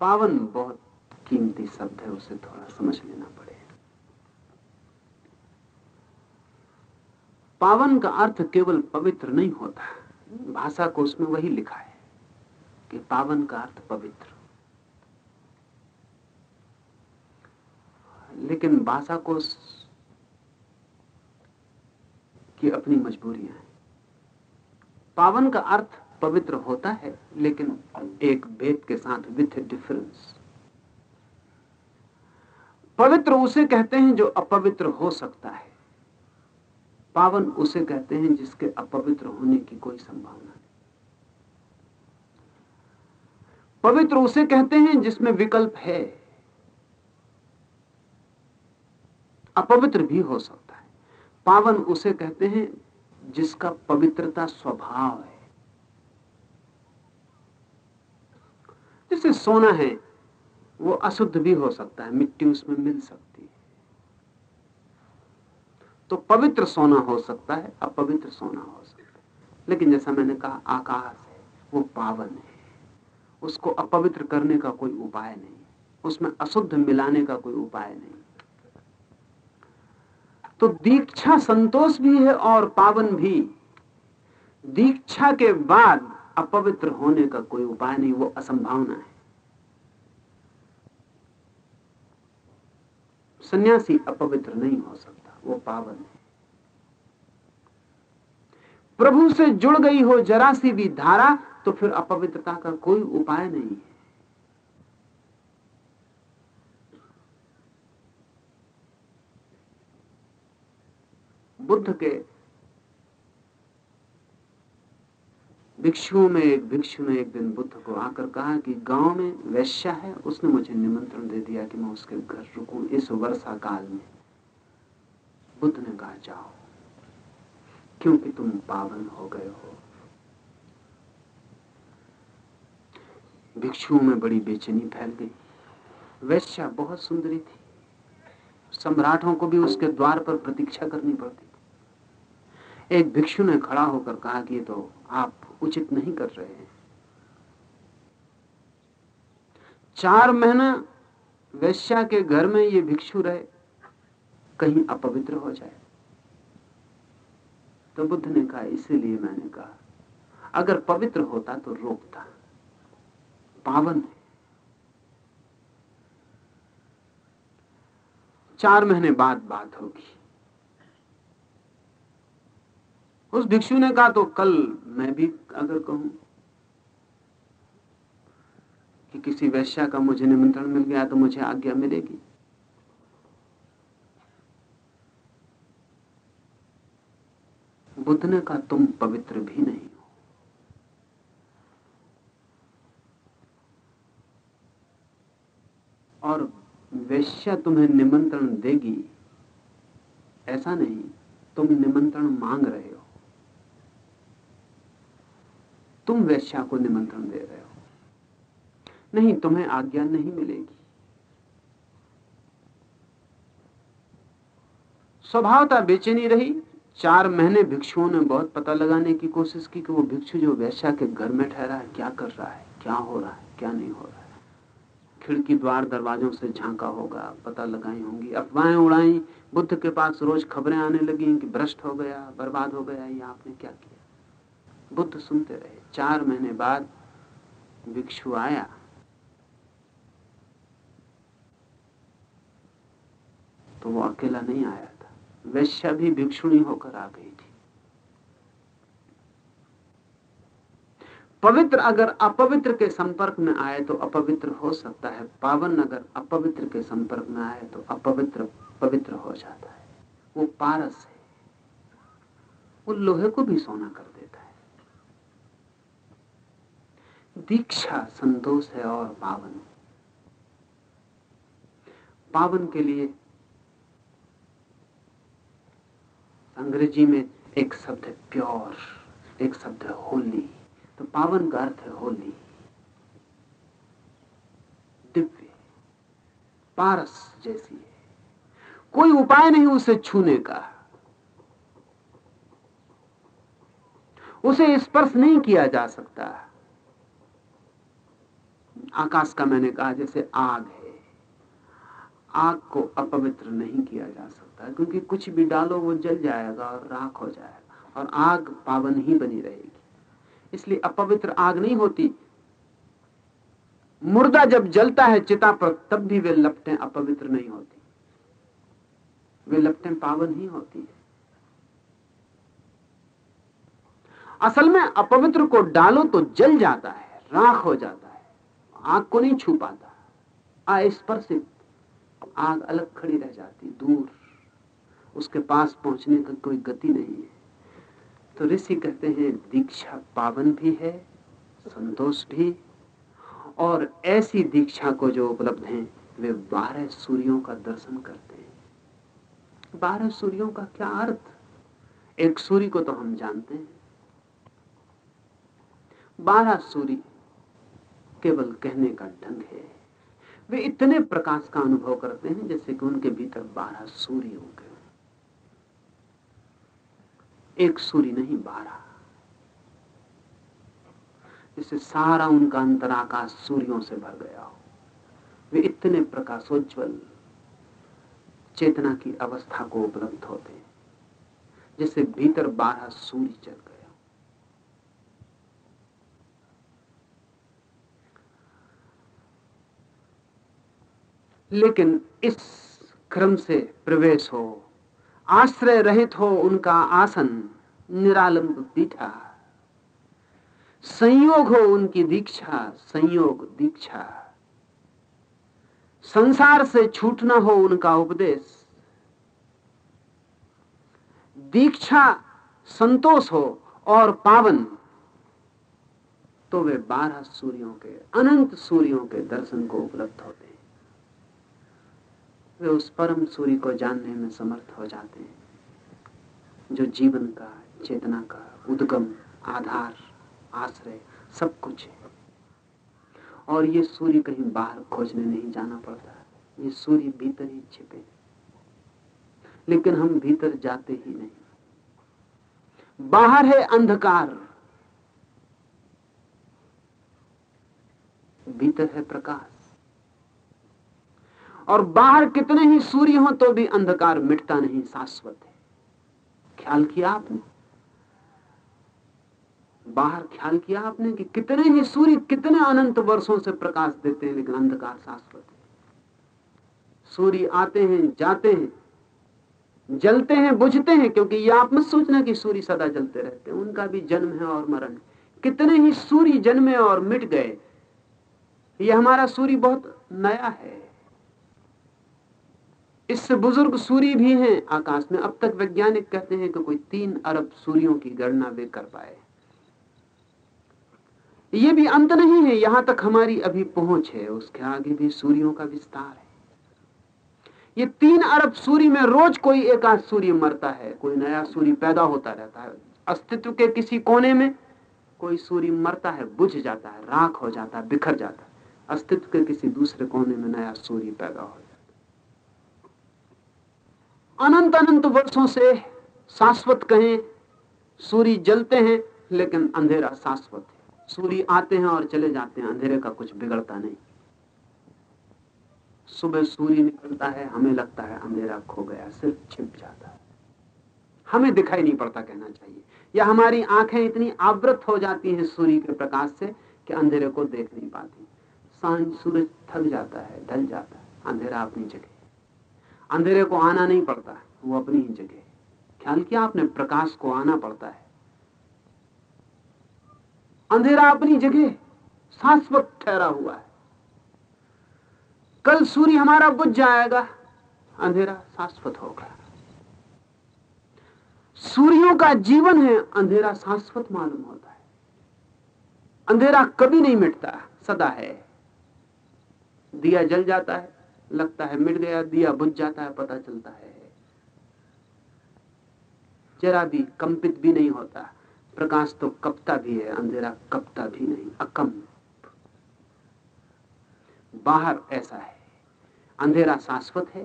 पावन बहुत कीमती शब्द है, उसे थोड़ा समझ लेना पड़े। पावन का अर्थ केवल पवित्र नहीं होता, भाषा को उसमें वही लिखा है कि पावन का अर्थ पवित्र। लेकिन भाषा को की अपनी मजबूरियाँ हैं। पावन का अर्थ पवित्र होता है, लेकिन एक भेद के साथ विथ डिफरेंस पवित्र उसे कहते हैं जो अपवित्र हो सकता है। पावन उसे कहते हैं जिसके अपवित्र होने की कोई संभावना नहीं। पवित्र उसे कहते हैं जिसमें विकल्प है। अपवित्र भी हो सकता पावन उसे कहते हैं जिसका पवित्रता स्वभाव है। जैसे सोना है, वो अशुद्ध भी हो सकता है, मिट्टी उसमें मिल सकती है। तो पवित्र सोना हो सकता है, अपवित्र सोना हो सकता है। लेकिन जैसा मैंने कहा, आकाश है, वो पावन है। उसको अपवित्र करने का कोई उपाय नहीं, उसमें अशुद्ध मिलाने का कोई उपाय नहीं। तो दीक्षा संतोष भी है और पावन भी। दीक्षा के बाद अपवित्र होने का कोई उपाय नहीं, वो असंभावना है। सन्यासी अपवित्र नहीं हो सकता, वो पावन है। प्रभु से जुड़ गई हो जरा सी भी धारा तो फिर अपवित्रता का कोई उपाय नहीं है। बुद्ध के भिक्षुओं में एक भिक्षु ने एक दिन बुद्ध को आकर कहा कि गाँव में वैश्या है, उसने मुझे निमंत्रण दे दिया कि मैं उसके घर रुकूं इस वर्षा काल में। बुद्ध ने कहा, जाओ, क्योंकि तुम पावन हो गए हो। भिक्षुओं में बड़ी बेचैनी फैल गई। वैश्या बहुत सुंदरी थी। सम्राटों को भी उसके द्वार पर प्रतीक्षा करनी पड़ती। एक भिक्षु ने खड़ा होकर कहा कि तो आप उचित नहीं कर रहे हैं। चार महीना वैश्या के घर में ये भिक्षु रहे, कहीं अपवित्र हो जाए। तो बुद्ध ने कहा, इसीलिए मैंने कहा, अगर पवित्र होता तो रोकता। पावन है। चार महीने बाद बात होगी। उस भिक्षु ने कहा तो कल मैं भी अगर कहूँ कि किसी वैश्या का मुझे निमंत्रण मिल गया तो मुझे आज्ञा मिलेगी। बुद्ध ने कहा, तुम पवित्र भी नहीं हो। और वैश्या तुम्हें निमंत्रण देगी, ऐसा नहीं, तुम निमंत्रण मांग रहे हो। तुम वैश्या को निमंत्रण दे रहे हो। नहीं, तुम्हें आज्ञा नहीं मिलेगी। स्वभावता बेचैनी रही। चार महीने भिक्षुओं ने बहुत पता लगाने की कोशिश की कि वो भिक्षु जो वैश्या के घर में ठहरा है, क्या कर रहा है, क्या हो रहा है, क्या नहीं हो रहा है। खिड़की द्वार दरवाजों से झांका होगा, पता लगाई होंगी। अफवाहें उड़ाई, बुद्ध के पास रोज खबरें आने लगी कि भ्रष्ट हो गया, बर्बाद हो गया, ये आपने क्या किया? बुद्ध सुनते रहे। चार महीने बाद भिक्षु आया। तो वो अकेला नहीं आया था। वैश्या भी भिक्षुणी होकर आ गई थी। पवित्र अगर अपवित्र के संपर्क में आए तो अपवित्र हो सकता है। पावन अगर अपवित्र के संपर्क में आए तो अपवित्र, पवित्र हो जाता है। वो पारस है। वो लोहे को भी सोना कर देता है दीक्षा, संतोष है और पावन पावन के लिए अंग्रेज़ी में एक शब्द है प्योर, एक शब्द है होली। तो पावन का अर्थ है होली। दिव्य, पारस जैसी है। कोई उपाय नहीं उसे छूने का। उसे स्पर्श नहीं किया जा सकता। आकाश का मैंने कहा जैसे आग है। आग को अपवित्र नहीं किया जा सकता, क्योंकि कुछ भी डालो वो जल जाएगा और राख हो जाएगा, और आग पावन ही बनी रहेगी। इसलिए अपवित्र आग नहीं होती। मुर्दा जब जलता है चिता पर, तब भी वे लपटें अपवित्र नहीं होती। वे लपटें पावन ही होती है। असल में अपवित्र को डालो तो जल जाता है, राख हो जाता है। आग को नहीं छू पाता। अस्पर्शित आग अलग खड़ी रह जाती, दूर। उसके पास पहुँचने का कोई गति नहीं है। तो ऋषि कहते हैं, दीक्षा पावन भी है, संतोष भी। और ऐसी दीक्षा को जो उपलब्ध हैं, वे बारह सूर्यों का दर्शन करते हैं। बारह सूर्यों का क्या अर्थ? एक सूर्य को तो हम जानते हैं। बारह सूर्य केवल कहने का ढंग है। वे इतने प्रकाश का अनुभव करते हैं जैसे कि उनके भीतर बारह सूर्य हो गए एक सूर्य नहीं, बारह। जैसे सारा उनका अंतराकाश सूर्यों से भर गया हो। वे इतने प्रकाशोज्वल चेतना की अवस्था को उपलब्ध होते हैं, जैसे भीतर बारह सूर्य चल गया लेकिन इस क्रम से प्रवेश हो। आश्रय रहित हो उनका आसन, निरालंब पीठा संयोग हो उनकी दीक्षा, संयोग दीक्षा। संसार से छूटना हो उनका उपदेश। दीक्षा संतोष हो और पावन। तो वे बारह सूर्यों के, अनंत सूर्यों के दर्शन को उपलब्ध होते वे उस परम सूर्य को जानने में समर्थ हो जाते हैं, जो जीवन का, चेतना का, उद्गम, आधार, आश्रय, सब कुछ है। और ये सूर्य कहीं बाहर खोजने नहीं जाना पड़ता, ये सूर्य भीतर ही छिपे लेकिन हम भीतर जाते ही नहीं। बाहर है अंधकार। भीतर है प्रकाश। और बाहर कितने ही सूर्य हो तो भी अंधकार मिटता नहीं, शाश्वत है। ख्याल किया आपने? बाहर ख्याल किया आपने कि कितने ही सूर्य कितने अनंत वर्षों से प्रकाश देते हैं, लेकिन अंधकार शाश्वत है। सूर्य आते हैं, जाते हैं, जलते हैं, बुझते हैं, क्योंकि ये आप मत सोचना कि सूर्य सदा जलते रहते हैं, उनका भी जन्म है और मरण है। कितने ही सूर्य जन्मे और मिट गए, ये हमारा सूर्य बहुत नया है। इससे बुज़ुर्ग सूर्य भी हैं। आकाश में अब तक वैज्ञानिक कहते हैं कि कोई तीन अरब सूर्यों की गणना वे कर पाए। ये भी अंत नहीं है। यहाँ तक हमारी अभी पहुँच है। उसके आगे भी सूर्यों का विस्तार है। ये तीन अरब सूर्य में रोज कोई एक आध सूर्य मरता है। कोई नया सूर्य पैदा होता रहता है। अस्तित्व के किसी कोने में कोई सूर्य मरता है, बुझ जाता है, राख हो जाता है, बिखर जाता है। अस्तित्व के किसी दूसरे कोने में नया सूर्य पैदा हो। अनंत अनंत वर्षों से शाश्वत कहें, सूर्य जलते हैं, लेकिन अंधेरा शाश्वत है। सूर्य आते हैं और चले जाते हैं, अंधेरे का कुछ बिगड़ता नहीं। सुबह सूर्य निकलता है, हमें लगता है अंधेरा खो गया, सिर्फ़ छिप जाता है। हमें दिखाई नहीं पड़ता कहना चाहिए। या हमारी आँखें इतनी आवृत हो जाती हैं सूर्य के प्रकाश से कि अंधेरे को देख नहीं पाती। साँझ सूरज थक जाता है, ढल जाता है, अंधेरा अपनी जगह अंधेरे को आना नहीं पड़ता, वो अपनी ही जगह ख्याल किया आपने? प्रकाश को आना पड़ता है। अंधेरा अपनी जगह शाश्वत ठहरा हुआ है। कल सूर्य हमारा बुझ जाएगा, अंधेरा शाश्वत होगा। सूर्यों का जीवन है, अंधेरा शाश्वत मालूम होता है। अंधेरा कभी नहीं मिटता, सदा है। दिया जल जाता है। लगता है, मिट गया, दिया बुझ जाता है, पता चलता है। जरा भी कंपित भी नहीं होता। प्रकाश तो कपता भी है, अंधेरा कपता भी नहीं अकम बाहर ऐसा है, अंधेरा शाश्वत है,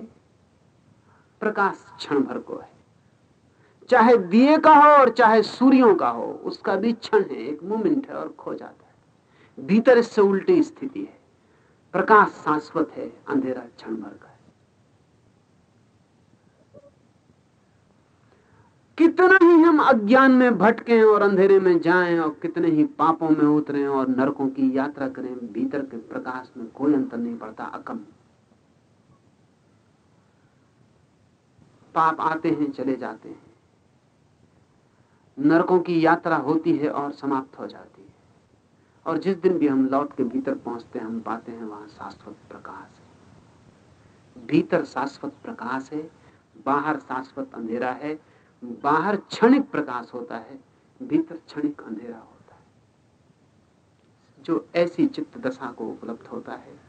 प्रकाश क्षण भर को है। चाहे दिए का हो और चाहे सूर्यों का हो, उसका भी क्षण है, एक मोमेंट है और खो जाता है। भीतर इससे उल्टी स्थिति है। प्रकाश शाश्वत है, अंधेरा क्षण भर का है। कितना ही हम अज्ञान में भटके और अंधेरे में जाएँ और कितने ही पापों में उतरे और नरकों की यात्रा करें, भीतर के प्रकाश में कोई अंतर नहीं पड़ता, अकम। पाप आते हैं, चले जाते हैं। नरकों की यात्रा होती है और समाप्त हो जाती है। और जिस दिन भी हम लौट के भीतर पहुँचते हैं, हम पाते हैं वहाँ शाश्वत प्रकाश है। भीतर शाश्वत प्रकाश है, बाहर शाश्वत अंधेरा है, बाहर क्षणिक प्रकाश होता है, भीतर क्षणिक अंधेरा होता है। जो ऐसी चित्त दशा को उपलब्ध होता है,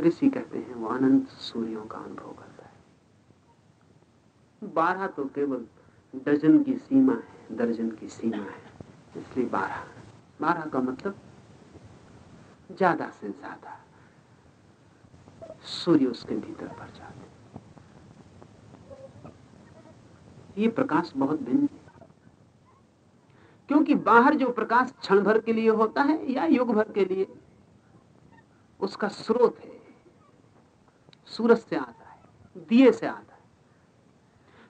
ऋषि कहते हैं, वो अनंत सूर्यों का अनुभव करता है। बारह तो केवल डजन की सीमा है, दर्जन की सीमा है, इसलिए बारह। बारह का मतलब ज़्यादा से ज़्यादा सूर्य उसके भीतर भर जाते ये प्रकाश बहुत भिन्न है। क्योंकि बाहर जो प्रकाश क्षण भर के लिए होता है या युग भर के लिए, उसका स्रोत है। सूरज से आता है, दिए से आता है।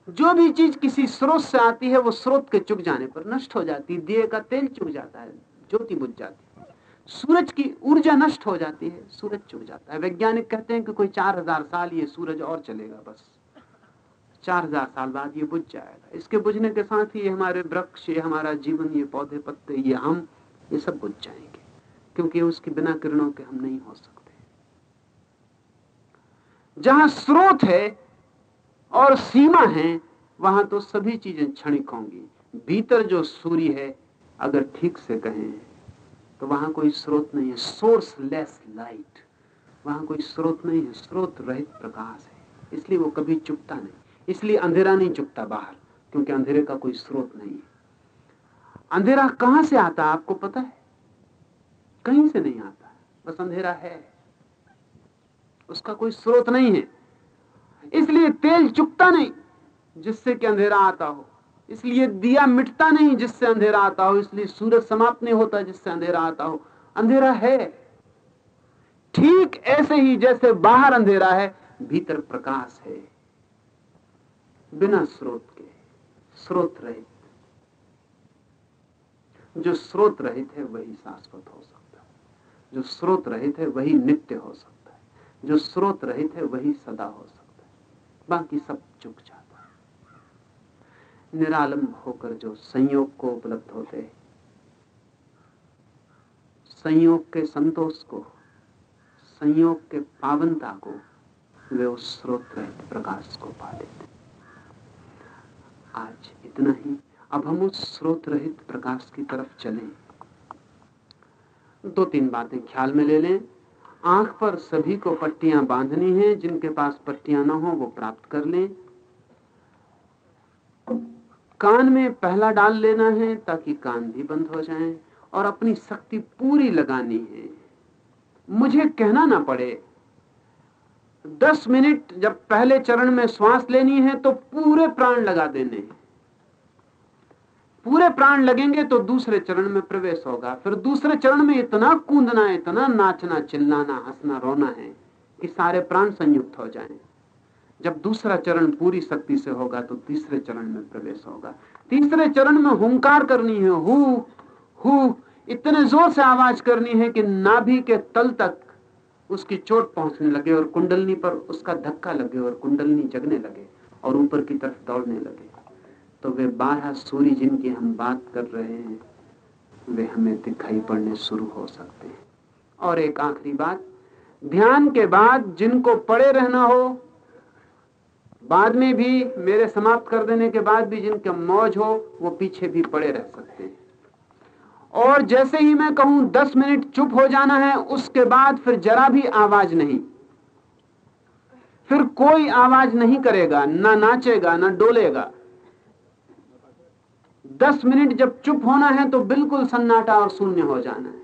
जो भी चीज़ किसी स्रोत से आती है, वो स्रोत के चुक जाने पर नष्ट हो जाती है। दिए का तेल चुक जाता है। ज्योति बुझ जाती है। सूरज की ऊर्जा नष्ट हो जाती है, सूरज चुक जाता है। वैज्ञानिक कहते हैं कि कोई चार हज़ार साल ये सूरज और चलेगा, बस। चार हज़ार साल बाद ये बुझ जाएगा। इसके बुझने के साथ ही हमारे वृक्ष, ये हमारा जीवन, ये पौधे, पत्ते, ये हम, ये सब बुझ जाएँगे। क्योंकि उसके बिना किरणों के हम नहीं हो सकते। जहाँ स्रोत है और सीमा है, वहाँ तो सभी चीज़ें क्षणिक होंगी। भीतर जो सूर्य है अगर ठीक से कहें तो वहाँ कोई स्रोत नहीं है। सोर्स लेस लाइट वहाँ कोई स्रोत नहीं है। स्रोत रहित प्रकाश है। इसलिए वो कभी चुपता नहीं। इसलिए अंधेरा नहीं चुपता बाहर, क्योंकि अंधेरे का कोई स्रोत नहीं है। अंधेरा कहाँ से आता आपको पता है? कहीं से नहीं आता। बस अंधेरा है। उसका कोई स्रोत नहीं है। इसलिए तेल चुकता नहीं, जिससे कि अंधेरा आता हो। इसलिए दिया मिटता नहीं जिससे अंधेरा आता हो, इसलिए सूरज समाप्त नहीं होता जिससे अंधेरा आता हो। अंधेरा है। ठीक ऐसे ही जैसे बाहर अंधेरा है, भीतर प्रकाश है। बिना स्रोत के, स्रोत रहित। जो स्रोत रहित है, वही शाश्वत हो सकता है। जो स्रोत रहित है, वही नित्य हो सकता है। जो स्रोत रहित है, वही सदा हो सकता है। बाकी सब चुक जाता है निरालम होकर जो संयोग को उपलब्ध होते संयोग के संतोष को, संयोग के पावनता को वे उस स्रोत रहित प्रकाश को पा लेते आज इतना ही। अब हम उस स्रोत रहित प्रकाश की तरफ़ चलें। दो तीन बातें ख्याल में ले लें। आँख पर सभी को पट्टियाँ बांधनी हैं, जिनके पास पट्टियाँ ना हो, वो प्राप्त कर लें। कान में पहला डाल लेना है ताकि कान भी बंद हो जाए और अपनी शक्ति पूरी लगानी है। मुझे कहना ना पड़े। दस मिनट जब पहले चरण में श्वास लेनी है तो पूरे प्राण लगा देने पूरे प्राण लगेंगे तो दूसरे चरण में प्रवेश होगा। फिर दूसरे चरण में इतना कूदना इतना नाचना, चिल्लाना, हंसना, रोना है कि सारे प्राण संयुक्त हो जाएँ। जब दूसरा चरण पूरी शक्ति से होगा तो तीसरे चरण में प्रवेश होगा। तीसरे चरण में हुंकार करनी है, हु हु, इतने ज़ोर से आवाज़ करनी है कि नाभि के तल तक उसकी चोट पहुँचने लगे और कुंडलनी पर उसका धक्का लगे और कुंडलनी जगने लगे और ऊपर की तरफ़ दौड़ने लगे। तो वे बारह सूर्य जिनकी हम बात कर रहे हैं, वे हमें दिखाई पड़ने शुरू हो सकते हैं। और एक आखिरी बात, ध्यान के बाद जिनको पड़े रहना हो बाद में भी मेरे समाप्त कर देने के बाद भी जिनके मौज हो, वो पीछे भी पड़े रह सकते हैं। और जैसे ही मैं कहूँ, दस मिनट चुप हो जाना है, उसके बाद फिर जरा भी आवाज़ नहीं। फिर कोई आवाज़ नहीं करेगा, ना नाचेगा, ना डोलेगा। दस मिनट जब चुप होना है तो बिल्कुल सन्नाटा और शून्य हो जाना है।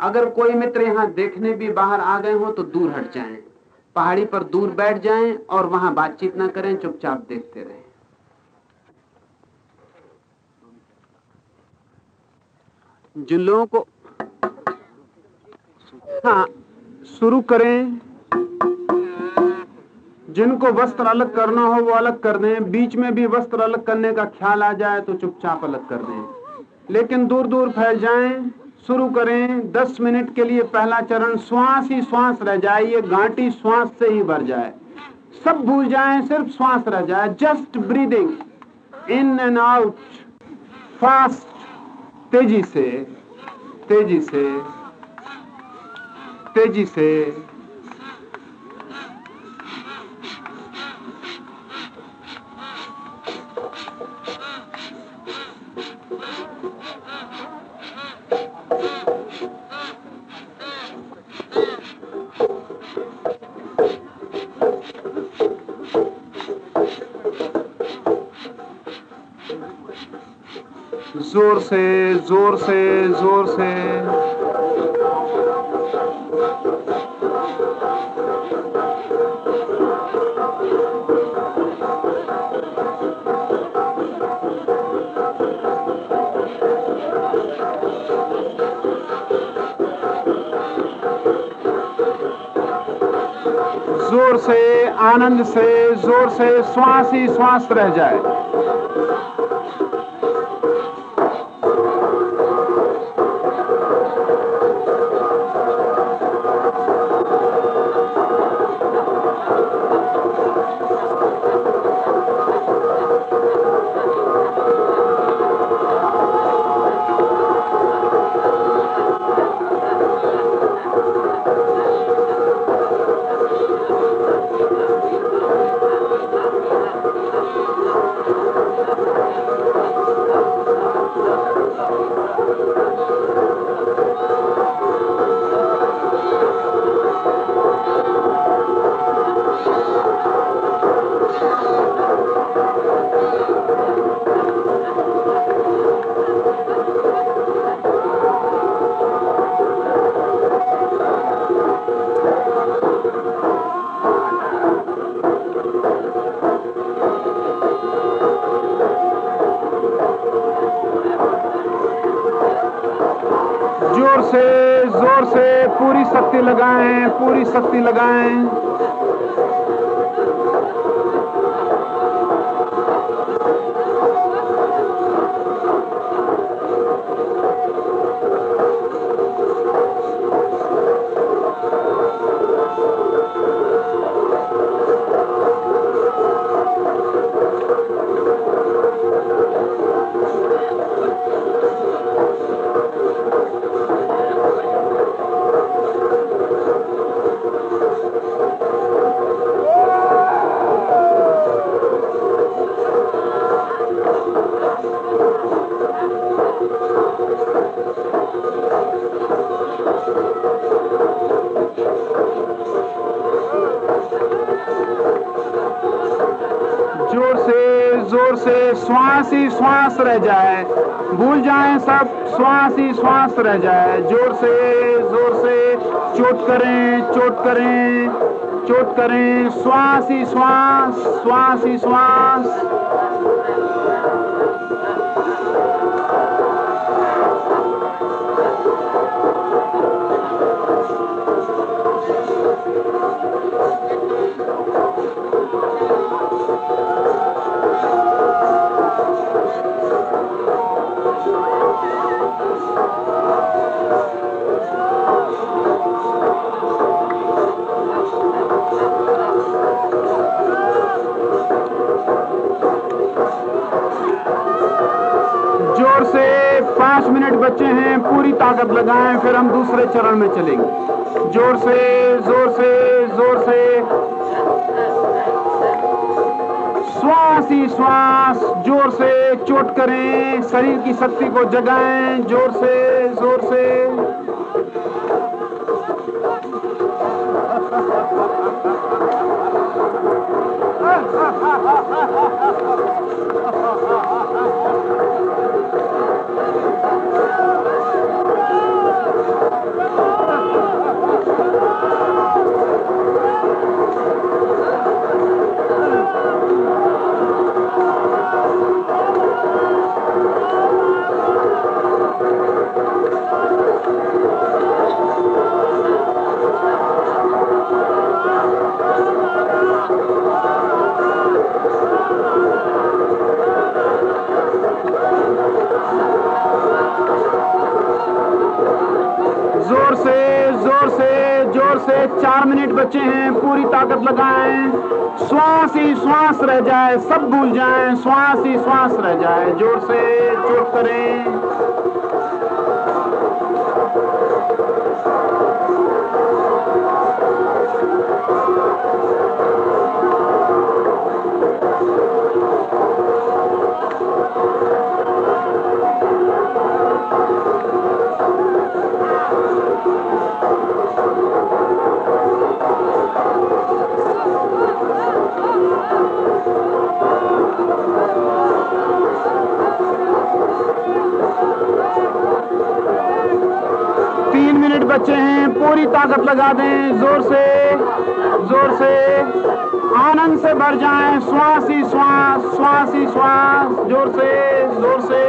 अगर कोई मित्र यहाँ देखने भी बाहर आ गए हो तो दूर हट जाएँ। पहाड़ी पर दूर बैठ जाएँ और वहाँ बातचीत ना करें, चुपचाप देखते रहें। जिन लोगों को हाँ शुरू करें। जिनको वस्त्र अलग करना हो, वो अलग कर दें। बीच में भी वस्त्र अलग करने का ख्याल आ जाए तो चुपचाप अलग कर दें। लेकिन दूर दूर फैल जाएँ। शुरू करें। दस मिनट के लिए पहला चरण, श्वास ही श्वास रह जाए, ये घाटी श्वास से ही भर जाए। सब भूल जाए, सिर्फ़ श्वास रह जाए। Just breathing in and out fast तेज़ी से तेज़ी से तेज़ी से। से, ज़ोर से ज़ोर से। ज़ोर से, आनंद से, ज़ोर से, श्वास ही श्वास रह जाए। श्वास रह जाए। भूल जाए सब श्वास ही श्वास रह जाए। ज़ोर से ज़ोर से, चोट करें चोट करें चोट करें। श्वास ही श्वास श्वास ही श्वास ताकत लगाएँ, फिर हम दूसरे चरण में चलेंगे। ज़ोर से ज़ोर से ज़ोर से। श्वास ही श्वास, ज़ोर से, चोट करें, शरीर की शक्ति को जगाएँ, ज़ोर से ज़ोर से। ज़ोर से चार मिनट बचे हैं, पूरी ताकत लगाएँ श्वास ही श्वास रह जाए, सब भूल जाए श्वास ही श्वास रह जाए, ज़ोर से चोट करें Thank you. तीन मिनट बचे हैं, पूरी ताकत लगा दें, ज़ोर से ज़ोर से आनंद से भर जाएँ, श्वास ही श्वास श्वास ही श्वास, ज़ोर से ज़ोर से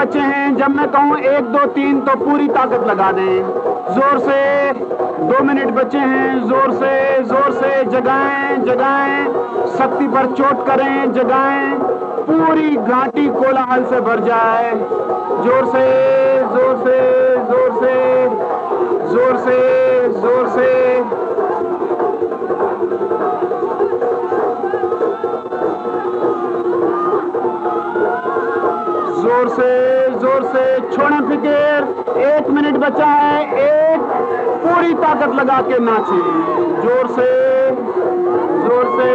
दो मिनट बचे हैं, जब मैं कहूँ एक, दो, तीन तो पूरी ताकत लगा दें। ज़ोर से, दो मिनट बचे हैं, ज़ोर से ज़ोर से, जगाएँ जगाएँ, शक्ति पर चोट करें, जगाएँ, पूरी घाटी कोलाहल से भर जाए। ज़ोर से ज़ोर से ज़ोर से ज़ोर से ज़ोर से ज़ोर से। ज़ोर से ज़ोर से, छोड़े फिकेर। एक मिनट बचा है, एक पूरी ताकत लगा के नाचे। ज़ोर से ज़ोर से।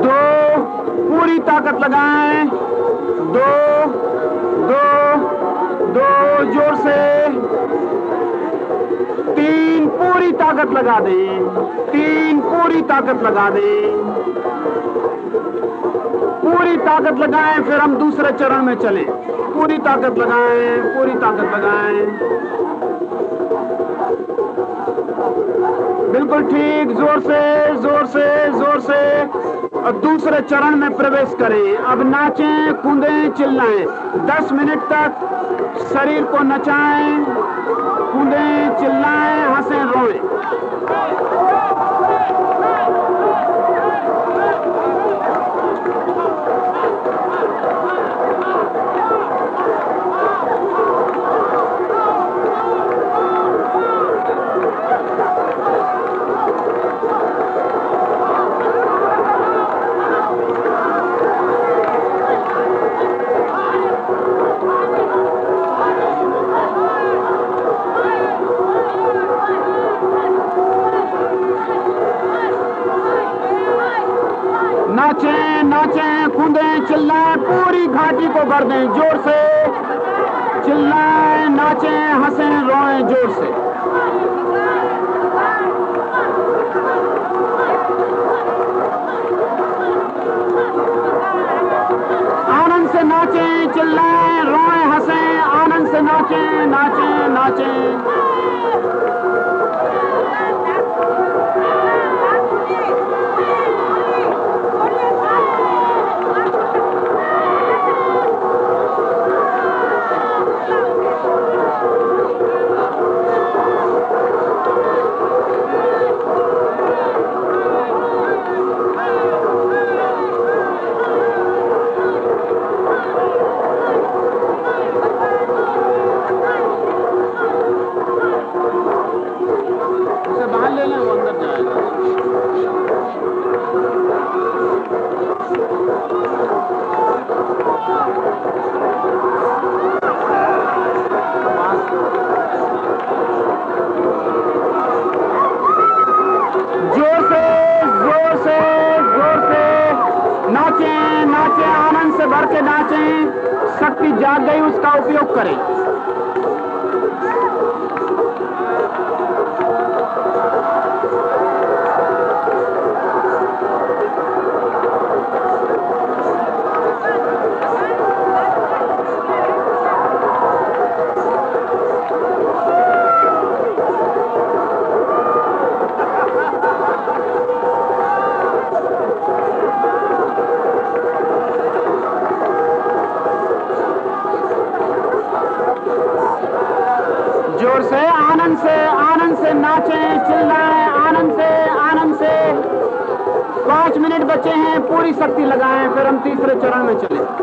दो, पूरी ताकत लगाएँ। दो दो दो, ज़ोर से। तीन, पूरी ताकत लगा दें। तीन, पूरी ताकत लगा दें। पूरी ताकत लगाएँ, फिर हम दूसरे चरण में चलें। पूरी ताकत लगाएँ, पूरी ताकत लगाएँ। बिल्कुल ठीक, ज़ोर से ज़ोर से ज़ोर से। और दूसरे चरण में प्रवेश करें। अब नाचें, कूदें, चिल्लाएँ। दस मिनट तक शरीर को नचाएँ, कूदें, चिल्लाएँ, हंसें, रोएँ। घाटी को भर दें ज़ोर से। चिल्लाएँ, नाचें, हंसें, रोएँ ज़ोर से। आनंद से नाचें, चिल्लाएँ, रोएँ, हंसें, आनंद से नाचें नाचें नाचें। आनंद से के नाचें शक्ति जाग गई उसका उपयोग करें। बचे हैं पूरी शक्ति लगाएँ फिर हम तीसरे चरण में चले।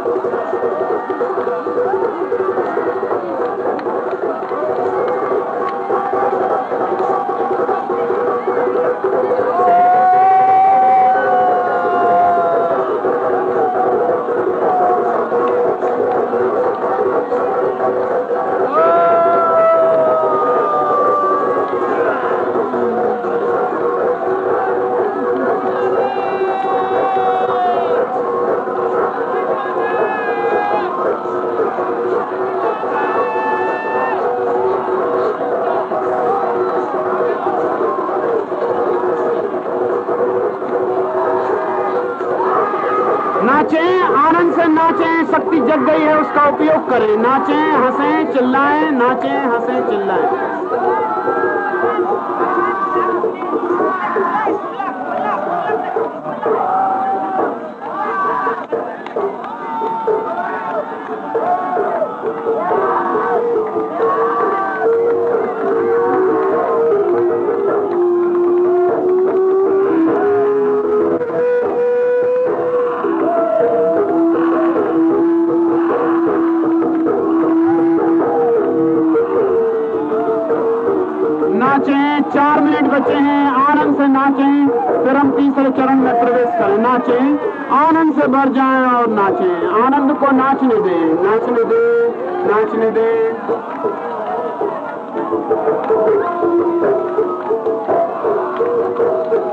उपयोग करें। नाचें हंसें चिल्लाएँ नाचें हंसें चिल्लाएँ। नाचें से भर जाएँ और नाचें। आनंद को नाचने दें। नाचने दें नाचने दें। नाचें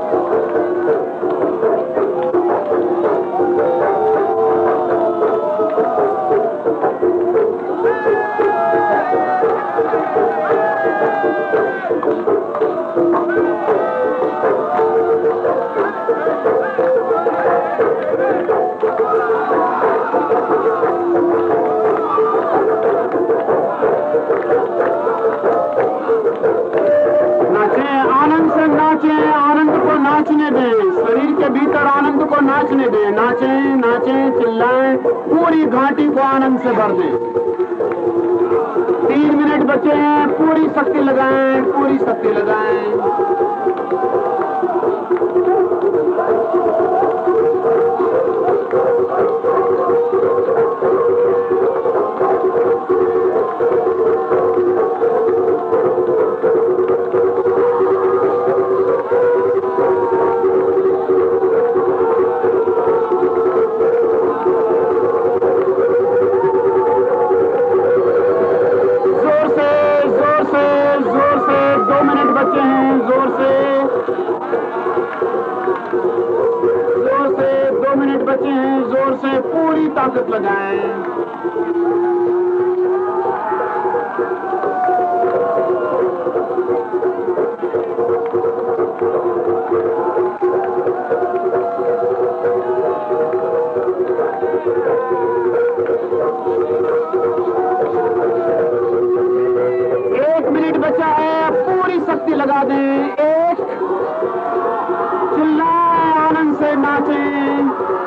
से भर दें। तीन मिनट बचे हैं पूरी शक्ति लगाएँ पूरी शक्ति लगाएँ। ताकत लगाएँ। एक मिनट बचा है, पूरी शक्ति लगा दें। एक, चिल्लाएँ, आनंद से नाचें।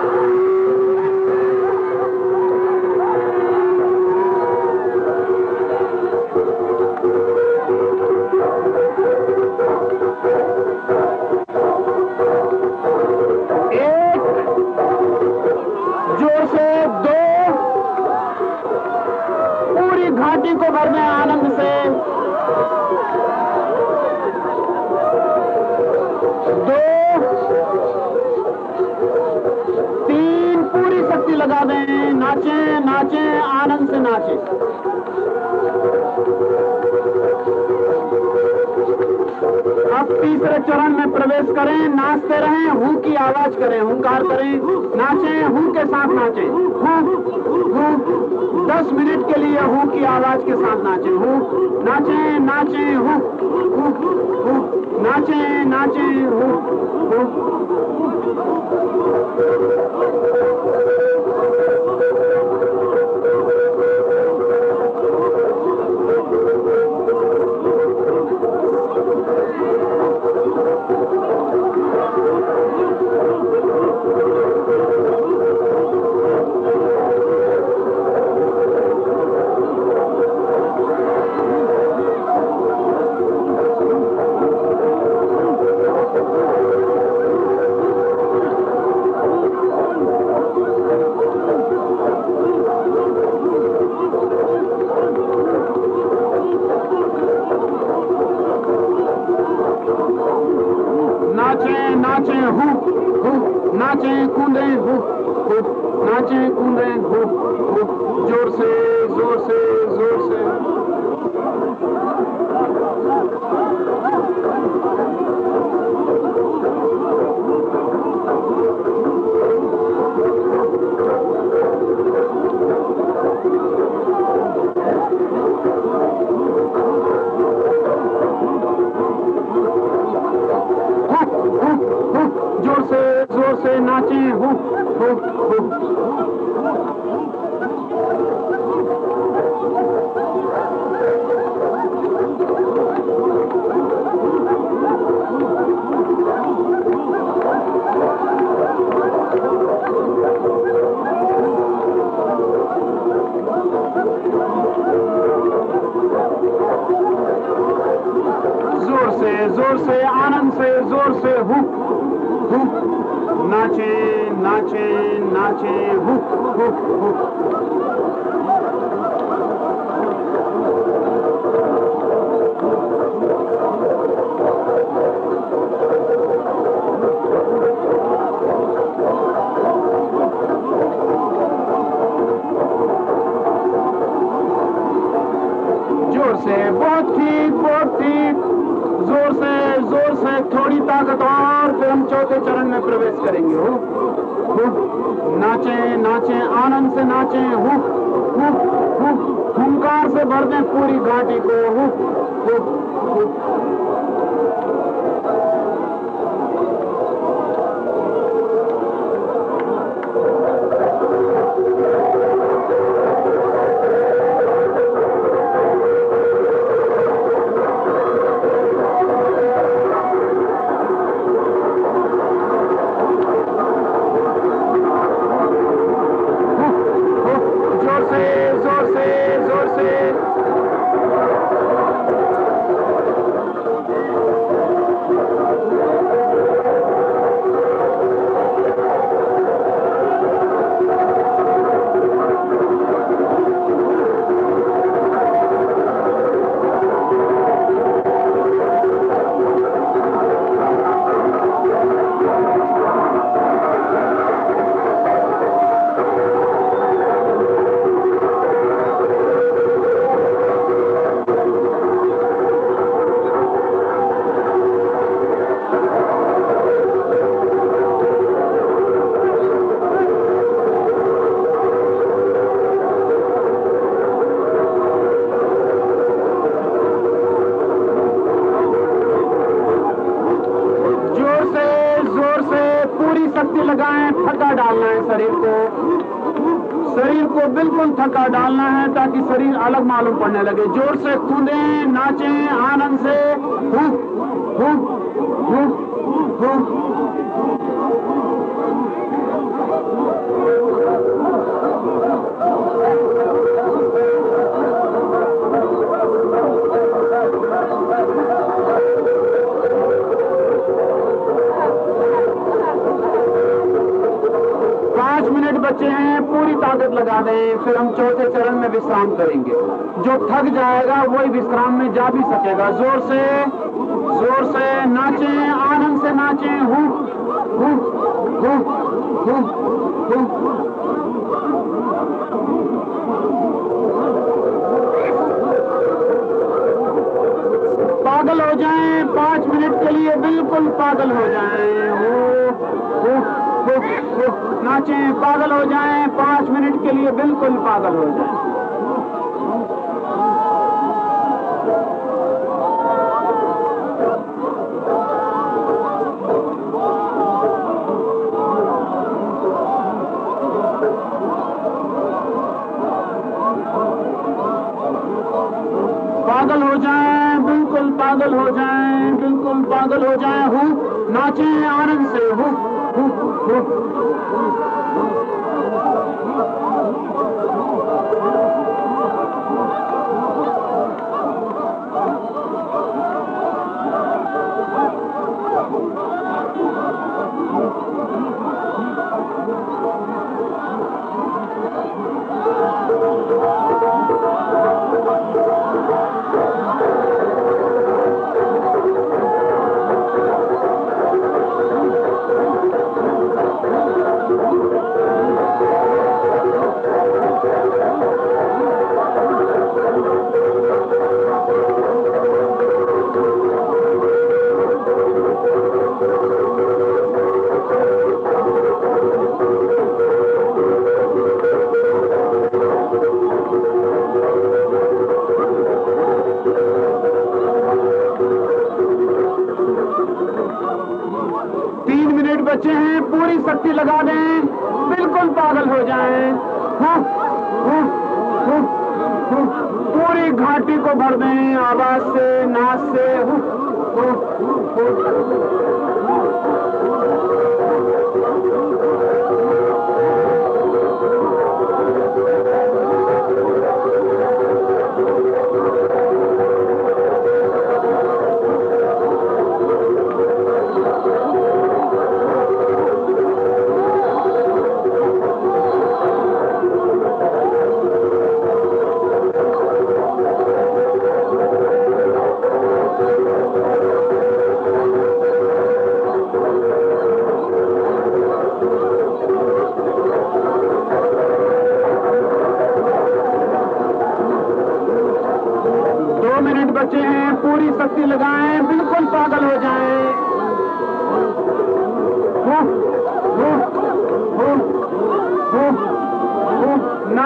करें, नाचते रहें, हु की आवाज़ करें, हुंकार करें, नाचें, हु के साथ नाचें। दस मिनट के लिए हु की आवाज़ के साथ नाचें। हु, नाचें नाचें, हूँ नाचें नाचें हूँ। नाचे नाचे हुक हुक हुक आनंद से नाचे हुकार हुक हुक हुंकार से भर दें पूरी घाटी को हुक लगा दें फिर हम चौथे चरण में विश्राम करेंगे। जो थक जाएगा, वही विश्राम में जा भी सकेगा। ज़ोर से ज़ोर से नाचे, आनंद से नाचे। हुक पागल हो जाएँ, पाँच मिनट के लिए बिल्कुल पागल हो जाएँ। हुक हुक नाचें, पागल हो जाएँ, पाँच मिनट के लिए बिल्कुल पागल हो जाएँ। पागल हो जाएँ, बिल्कुल पागल हो जाएँ, बिल्कुल पागल हो जाएँ। हुक नाचें, आनंद से हुक हुक Thank you.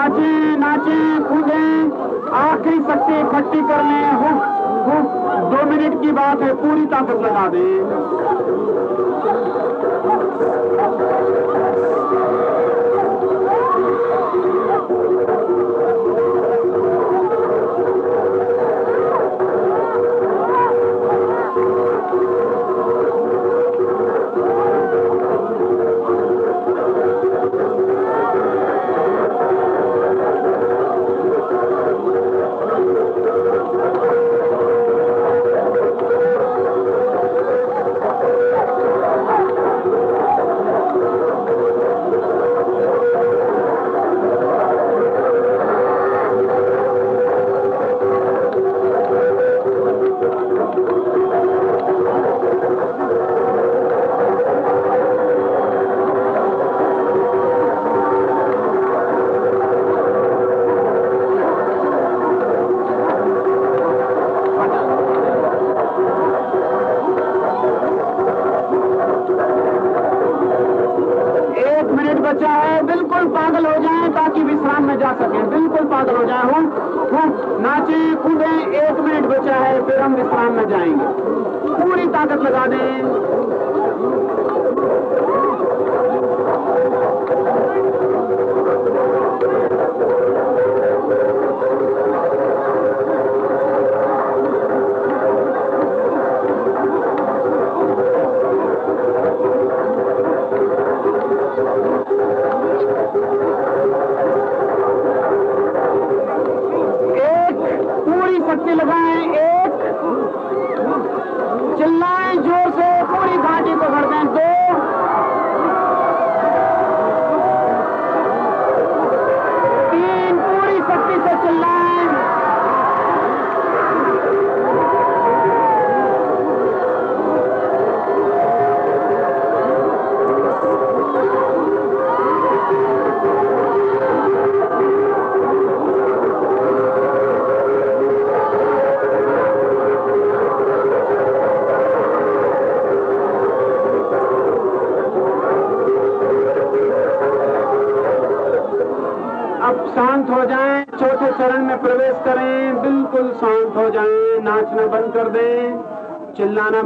नाचे नाचे, कूदे। आखिरी शक्ति इकट्ठी कर ले दो मिनट की बात है, पूरी ताकत लगा दें।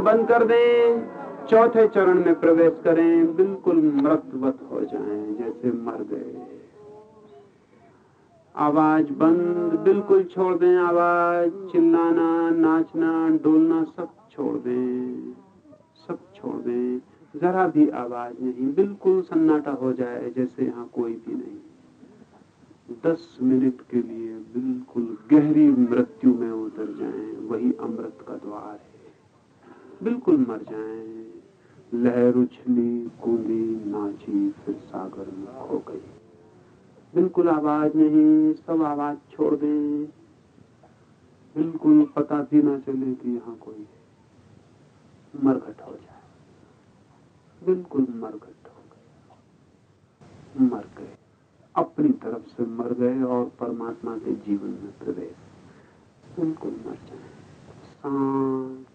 बंद कर दें। चौथे चरण में प्रवेश करें। बिल्कुल मृतवत हो जाएँ, जैसे मर गए। आवाज़ बंद, बिल्कुल छोड़ दें आवाज़। चिल्लाना, नाचना, डोलना सब छोड़ दें। सब छोड़ दें। जरा भी आवाज़ नहीं, बिल्कुल सन्नाटा हो जाए, जैसे यहाँ कोई भी नहीं। दस मिनट के लिए बिल्कुल गहरी मृत्यु में उतर जाएँ, वही अमृत का द्वार है। बिल्कुल मर जाएँ। लहर उछली कूदी नाची, फिर सागर में खो गई। बिल्कुल आवाज़ नहीं, सब आवाज़ छोड़ दें। बिल्कुल पता भी ना चले कि यहाँ कोई मरघट हो जाए। बिल्कुल मरघट हो गए। मर गए। अपनी तरफ़ से मर गए और परमात्मा के जीवन में प्रवेश। बिल्कुल मर जाए। शांत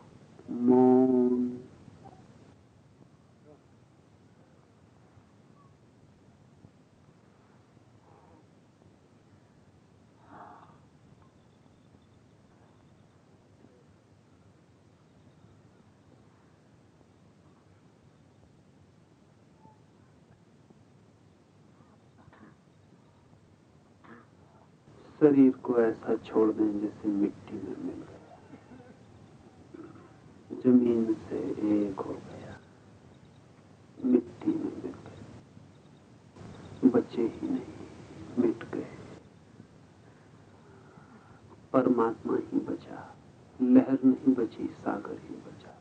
शरीर को ऐसा छोड़ दें जैसे मिट्टी में मिल गया। ज़मीन से एक हो गया। मिट्टी में मिल गए। बचे ही नहीं, मिट गए। परमात्मा ही बचा, लहर नहीं बची, सागर ही बचा।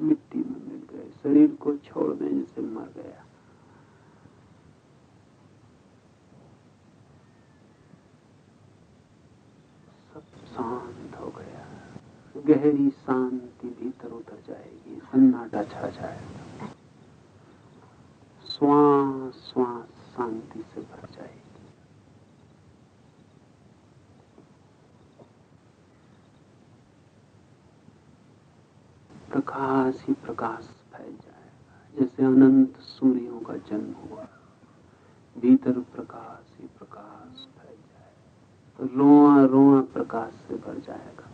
मिट्टी में मिट गए, शरीर को छोड़ देने से मर गया सब शांत हो गया गहरी शांति भीतर उतर जाएगी, सन्नाटा छा जाएगा। श्वास श्वास शांति से भर जाएगी। प्रकाश ही प्रकाश फैल जाएगा, जैसे अनंत सूर्यों का जन्म हुआ। भीतर प्रकाश ही प्रकाश फैल जाएगा तो रोआ रोआ प्रकाश से भर जाएगा।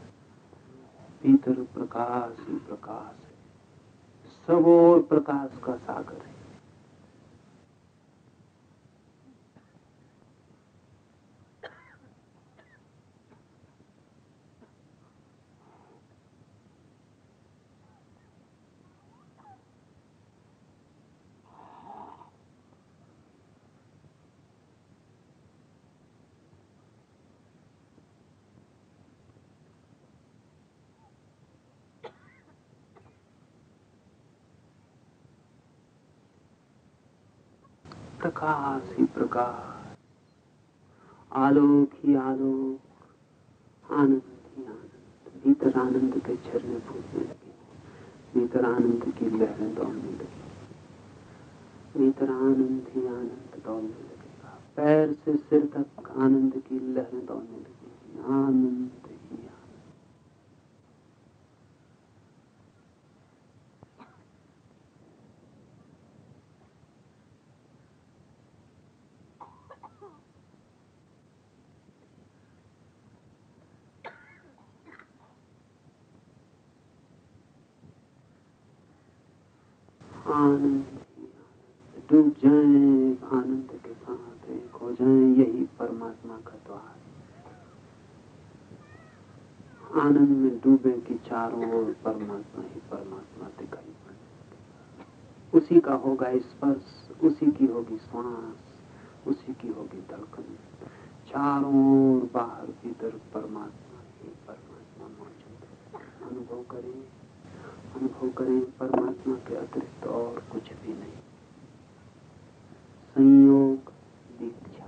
भीतर प्रकाश ही प्रकाश है। सब और प्रकाश का सागर है। प्रकाश ही प्रकाश। आलोक ही आलोक, आनंद ही आनंद। भीतर आनंद के झरने फूटने लगे, भीतर आनंद की लहरें दौड़ने लगी। भीतर आनंद ही आनंद दौड़ने लगेगा। पैर से सिर तक आनंद की लहरें दौड़ने लगेगी। आनंद आनंद। डूब जाए आनंद के साथ, एक हो जाए यही परमात्मा का द्वार। आनंद में डूबे कि चारों ओर परमात्मा ही परमात्मा दिखाई पड़े। उसी का होगा स्पर्श, उसी की होगी श्वास उसी की होगी धड़कन चारों ओर बाहर भीतर परमात्मा ही परमात्मा मौजूद अनुभव करें। अनुभव करें परमात्मा के अतिरिक्त और कुछ भी नहीं। संयोग दीक्षा।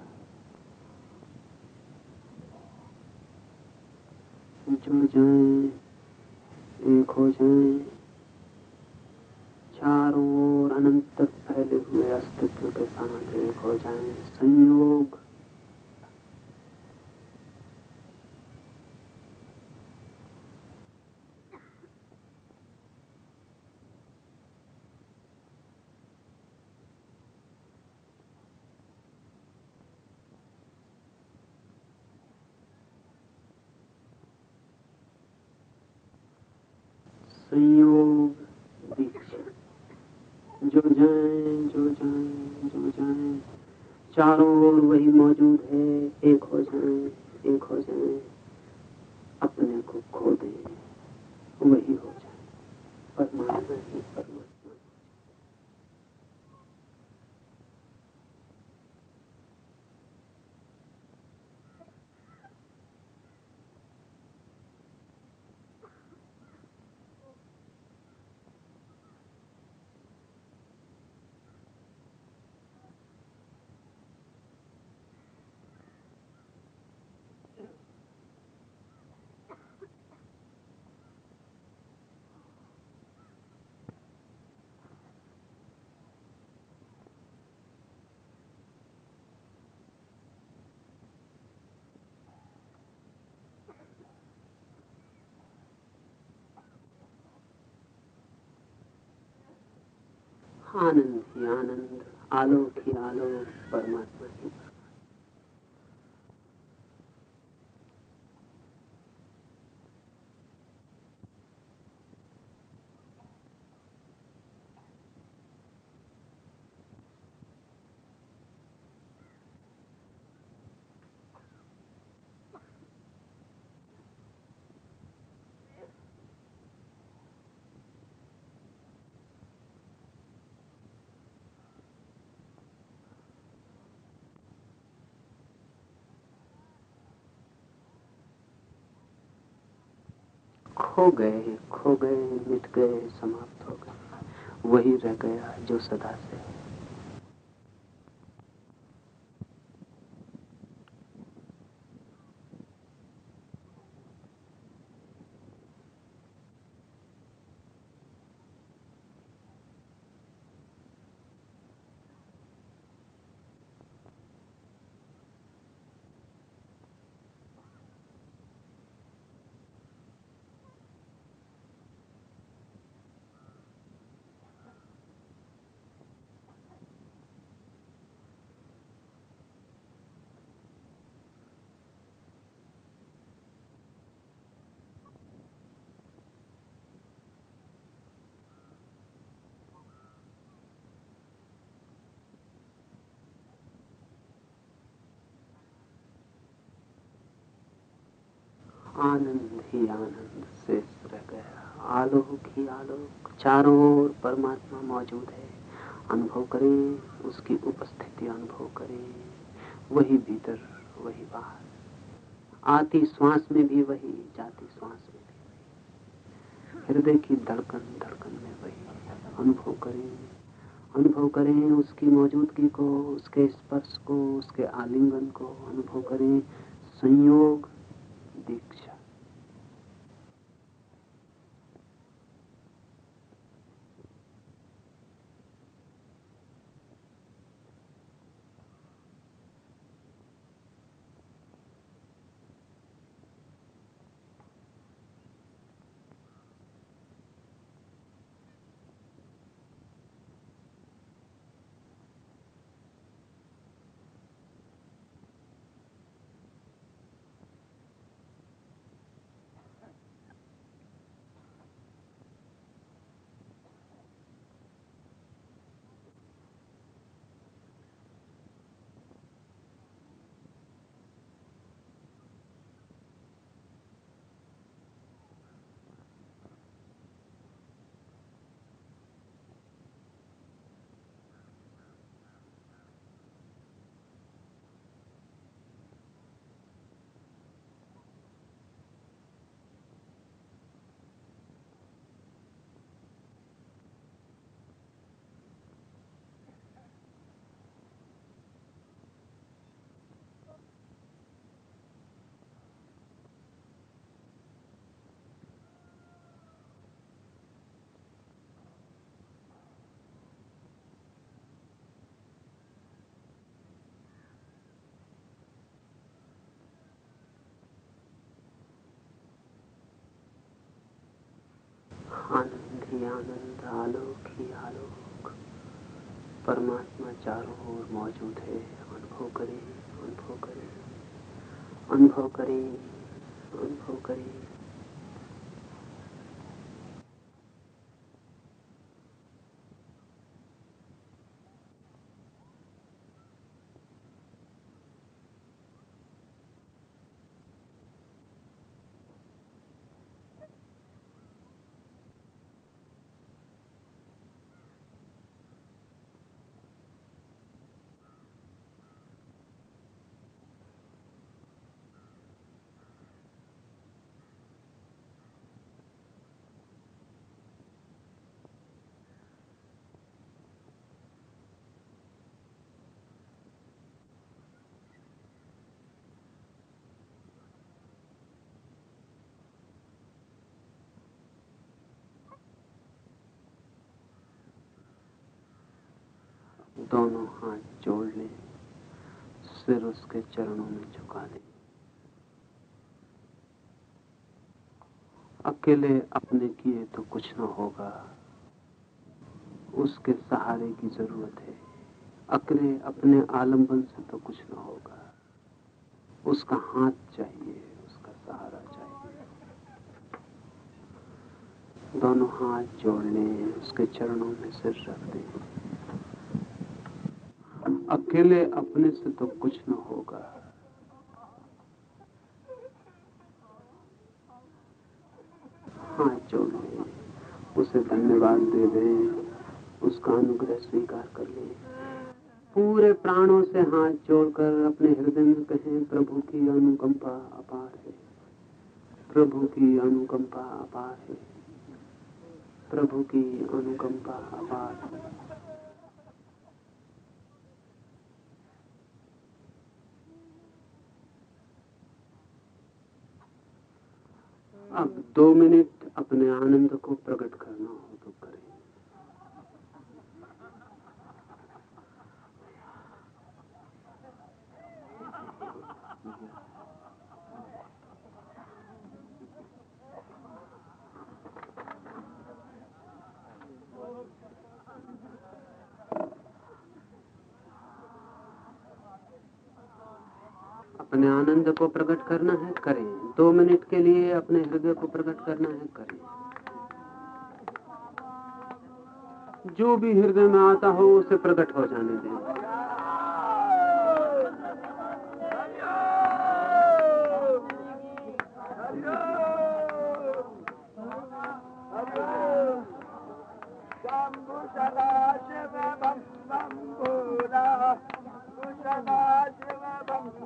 जुड़ जाए, एक हो जाए। चारों ओर अनंत फैले हुए अस्तित्व के साथ एक हो जाए। संयोग दीक्षा जो जाए जो जाए जो जाए चारों ओर वही मौजूद है। एक हो जाए एक हो जाए। अपने को खो दे वही हो जाए परमात्मा ही परमात्मा आनंद ही आनंद आलोक ही आलोक परमात्मा ही खो गए खो गए, मिट गए, समाप्त हो गए। वही रह गया जो सदा से है। आनंद ही आनंद शेष रह गया। आलोक ही आलोक, चारों ओर परमात्मा मौजूद है। अनुभव करें, उसकी उपस्थिति अनुभव करें। वही भीतर, वही बाहर। आती श्वास में भी वही, जाती श्वास में भी हृदय की धड़कन धड़कन में वही। अनुभव करें अनुभव करें उसकी मौजूदगी को, उसके स्पर्श को, उसके आलिंगन को। अनुभव करें संयोग, दीक्षा। ही आनंद, आलोक ही आलोक। परमात्मा चारों ओर मौजूद है। अनुभव करें अनुभव करें। अनुभव करें अनुभव करें। दोनों हाथ जोड़ लें, सिर उसके चरणों में झुका दें अकेले अपने किए तो कुछ न होगा, उसके सहारे की ज़रूरत है। अकेले अपने आलंबन से तो कुछ न होगा, उसका हाथ चाहिए, उसका सहारा चाहिए। दोनों हाथ जोड़ लें, उसके चरणों में सिर रख दें। अकेले अपने से तो कुछ न होगा। ले उसे धन्यवाद दे दे। उसका अनुग्रह स्वीकार कर ले। पूरे प्राणों से हाथ जोड़कर अपने हृदय में कहें, प्रभु की अनुकंपा अपार है। प्रभु की अनुकंपा अपार है। प्रभु की अनुकंपा अपार है। अब दो मिनट अपने आनंद को प्रकट करना हो तो करें अपने आनंद को प्रकट करना है, करें। दो मिनट के लिए अपने हृदय को प्रकट करना है, करें। जो भी हृदय में आता हो, उसे प्रकट हो जाने दें।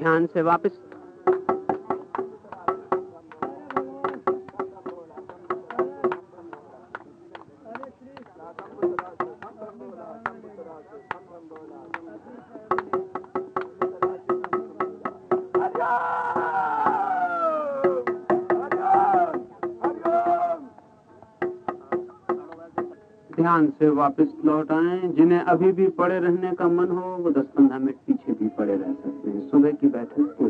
ध्यान से वापस। ध्यान से वापस लौट आए। जिन्हें अभी भी पड़े रहने का मन हो, वो दस पंद्रह मिनट भी रह सकते हैं सुबह की बैठक पूरी